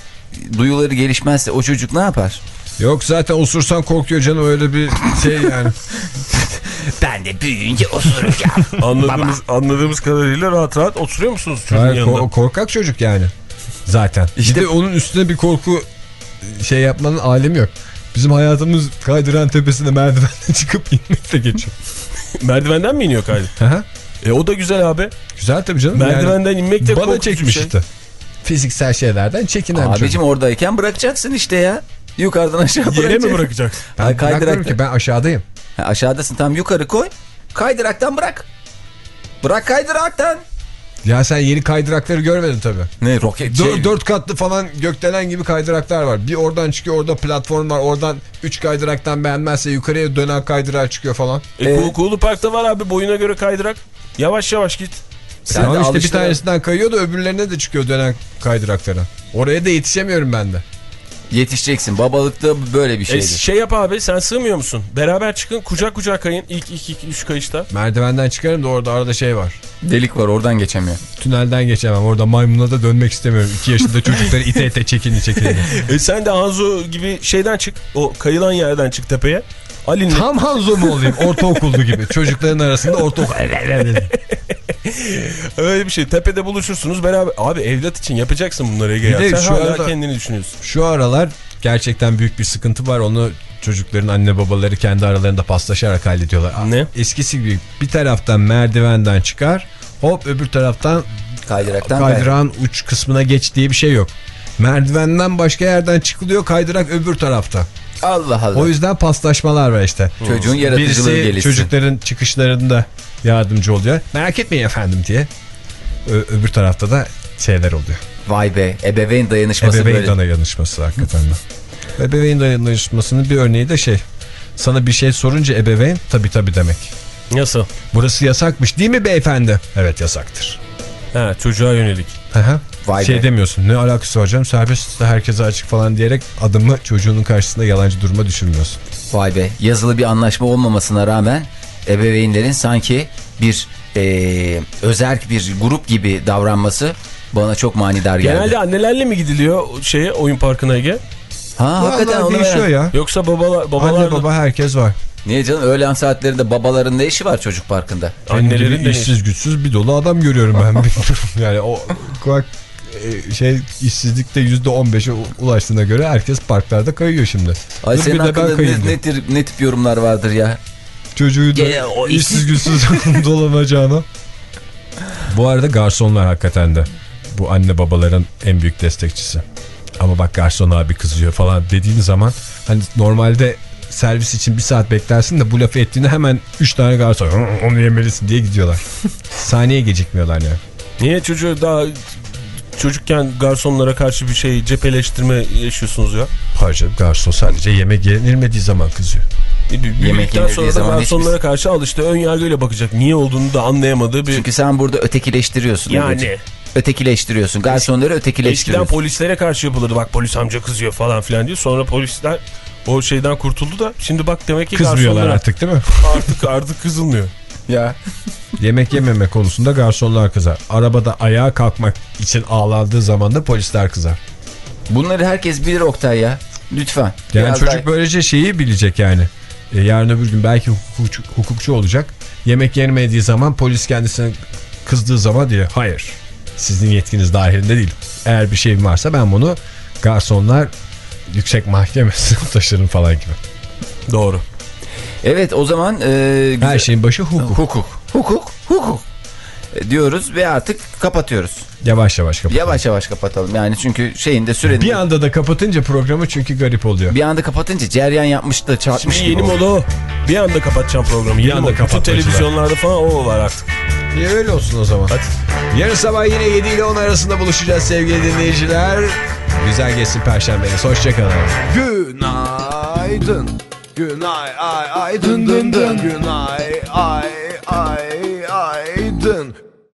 duyuları gelişmezse o çocuk ne yapar? Yok zaten osursan korkuyor canım öyle bir şey yani. Ben de büyüyünce osuracağım. Anladığımız, anladığımız kadarıyla rahat rahat oturuyor musunuz çocuğun Hayır, yanında? ko- korkak çocuk yani. Zaten. İşte- Bir de onun üstüne bir korku şey yapmanın alemi yok. Bizim hayatımız kaydıran tepesine merdivenden çıkıp inmekle geçiyor. Merdivenden mi iniyor kaydı? E o da güzel abi. Güzel tabii canım. Merdivenden inmek de bana korkutucu bir çekmişti. şey. Fiziksel şeylerden çekinen Abicim çocuk. oradayken bırakacaksın işte ya. Yukarıdan aşağı Yere mi bırakacaksın. Ben bırakmıyorum ki ben aşağıdayım. Ha, aşağıdasın tam yukarı koy. Kaydıraktan bırak. Bırak kaydıraktan. Ya sen yeni kaydırakları görmedin tabii. Ne roket Dör- şey. Dört katlı falan gökdelen gibi kaydıraklar var. Bir oradan çıkıyor orada platform var. Oradan üç kaydıraktan beğenmezse yukarıya dönen kaydırak çıkıyor falan. E, Ee? Kuğu- Kuğulu Park'ta var abi boyuna göre kaydırak. Yavaş yavaş git. Sen Ama de işte bir tanesinden kayıyor da öbürlerine de çıkıyor dönen kaydıraklara. Oraya da yetişemiyorum ben de. Yetişeceksin. Babalıkta böyle bir E, şeydir. şey yap abi sen sığmıyor musun? Beraber çıkın kucak kucak kayın ilk 2-3 kayışta. Merdivenden çıkarım da orada arada şey var. Delik var oradan geçemiyor. Tünelden geçemem. Orada maymuna da dönmek istemiyorum. 2 yaşında çocukları ite ite çekini çekini. E sen de Hanzo gibi şeyden çık. O kayılan yerden çık tepeye. Ali'nin Tam Hanzo mu olayım? Ortaokullu gibi. Çocukların arasında ortaokul. öyle bir şey. Tepede buluşursunuz beraber. Abi evlat için yapacaksın bunları Ege ya. Sen şu hala arada- kendini düşünüyorsun. Şu aralar gerçekten büyük bir sıkıntı var. Onu çocukların anne babaları kendi aralarında paslaşarak hallediyorlar. Ne? Eskisi gibi bir taraftan merdivenden çıkar. Hop öbür taraftan Kaydıraktan kaydırak. kaydırağın uç kısmına geç diye bir şey yok. Merdivenden başka yerden çıkılıyor kaydırak öbür tarafta. Allah Allah. O yüzden paslaşmalar var işte. Çocuğun yaratıcılığı Birisi gelişsin. çocukların çıkışlarında yardımcı oluyor. Merak etmeyin efendim diye. Ö- öbür tarafta da şeyler oluyor. Vay be ebeveyn dayanışması Ebeveyn böyle. dayanışması hakikaten de. Ebeveyn dayanışmasının bir örneği de şey. Sana bir şey sorunca ebeveyn tabii tabii demek. Nasıl? Burası yasakmış değil mi beyefendi? Evet yasaktır. Ha, çocuğa yönelik. Hı hı. Vay şey be. demiyorsun ne alakası var canım serbest herkese açık falan diyerek adımı çocuğunun karşısında yalancı duruma düşürmüyorsun. Vay be yazılı bir anlaşma olmamasına rağmen ebeveynlerin sanki bir eee özerk bir grup gibi davranması bana çok manidar geldi. Genelde annelerle mi gidiliyor şeye oyun parkına Ege? ha hakikaten Vallahi onu değişiyor ya. Yoksa babalar, babalarla... Anne baba herkes var. Niye canım öğlen saatlerinde babaların ne işi var çocuk parkında? Annelerin de işsiz güçsüz bir dolu adam görüyorum ben. Yani o bak e, şey işsizlikte yüzde on beşe ulaştığına göre herkes parklarda kayıyor şimdi. Ay Dur senin bir de ben hakkında ne, ne, ne tip yorumlar vardır ya? Çocuğu da Gene o işsiz güçsüz dolanacağına. Bu arada garsonlar hakikaten de bu anne babaların en büyük destekçisi. Ama bak garson abi kızıyor falan dediğin zaman hani normalde servis için bir saat beklersin de bu lafı ettiğinde hemen 3 tane garson "Hı, onu yemelisin diye gidiyorlar. Saniye gecikmiyorlar yani. Niye çocuğu daha çocukken garsonlara karşı bir şey cepheleştirme yaşıyorsunuz ya? Harca garson sadece yemek yenilmediği zaman kızıyor. Büyüdükten sonra da garsonlara hiçbir- karşı al işte ön yargıyla bakacak. Niye olduğunu da anlayamadığı bir... Çünkü sen burada ötekileştiriyorsun. yani Ebru'cum. Ötekileştiriyorsun. Garsonları eskiden ötekileştiriyorsun. polislere karşı yapılırdı. Bak polis amca kızıyor falan filan diye. Sonra polisler o şeyden kurtuldu da şimdi bak demek ki Kızmıyorlar artık değil mi? artık artık kızılmıyor. ya. Yemek yememe konusunda garsonlar kızar. Arabada ayağa kalkmak için ağlandığı zaman da polisler kızar. Bunları herkes bilir Oktay ya. Lütfen. Yani Biraz çocuk daha- böylece şeyi bilecek yani. E, yarın öbür gün belki hukukçu, hukukçu olacak. Yemek yenmediği zaman polis kendisine kızdığı zaman diye hayır sizin yetkiniz dahilinde değil. Eğer bir şeyim varsa ben bunu garsonlar yüksek mahkemesine taşırım falan gibi. Doğru. Evet o zaman e, güzel- Her şeyin başı hukuk. hukuk. Hukuk. Hukuk. Diyoruz ve artık kapatıyoruz. Yavaş yavaş kapat. Yavaş yavaş kapatalım. Yani çünkü şeyin de sürenin Bir anda da kapatınca programı çünkü garip oluyor. bir anda kapatınca ceryan yapmış da çarpmış Şimdi yeni moda o. Bir anda kapatacağım programı. Yeni anda. Bütün televizyonlarda falan o var artık. İyi öyle olsun o zaman. Hadi. Yarın sabah yine 7 ile 10 arasında buluşacağız sevgili dinleyiciler. Güzel geçsin perşembeniz. Hoşçakalın. Günaydın. Günay ay ay dın dın dın. Günay ay ay ay dın.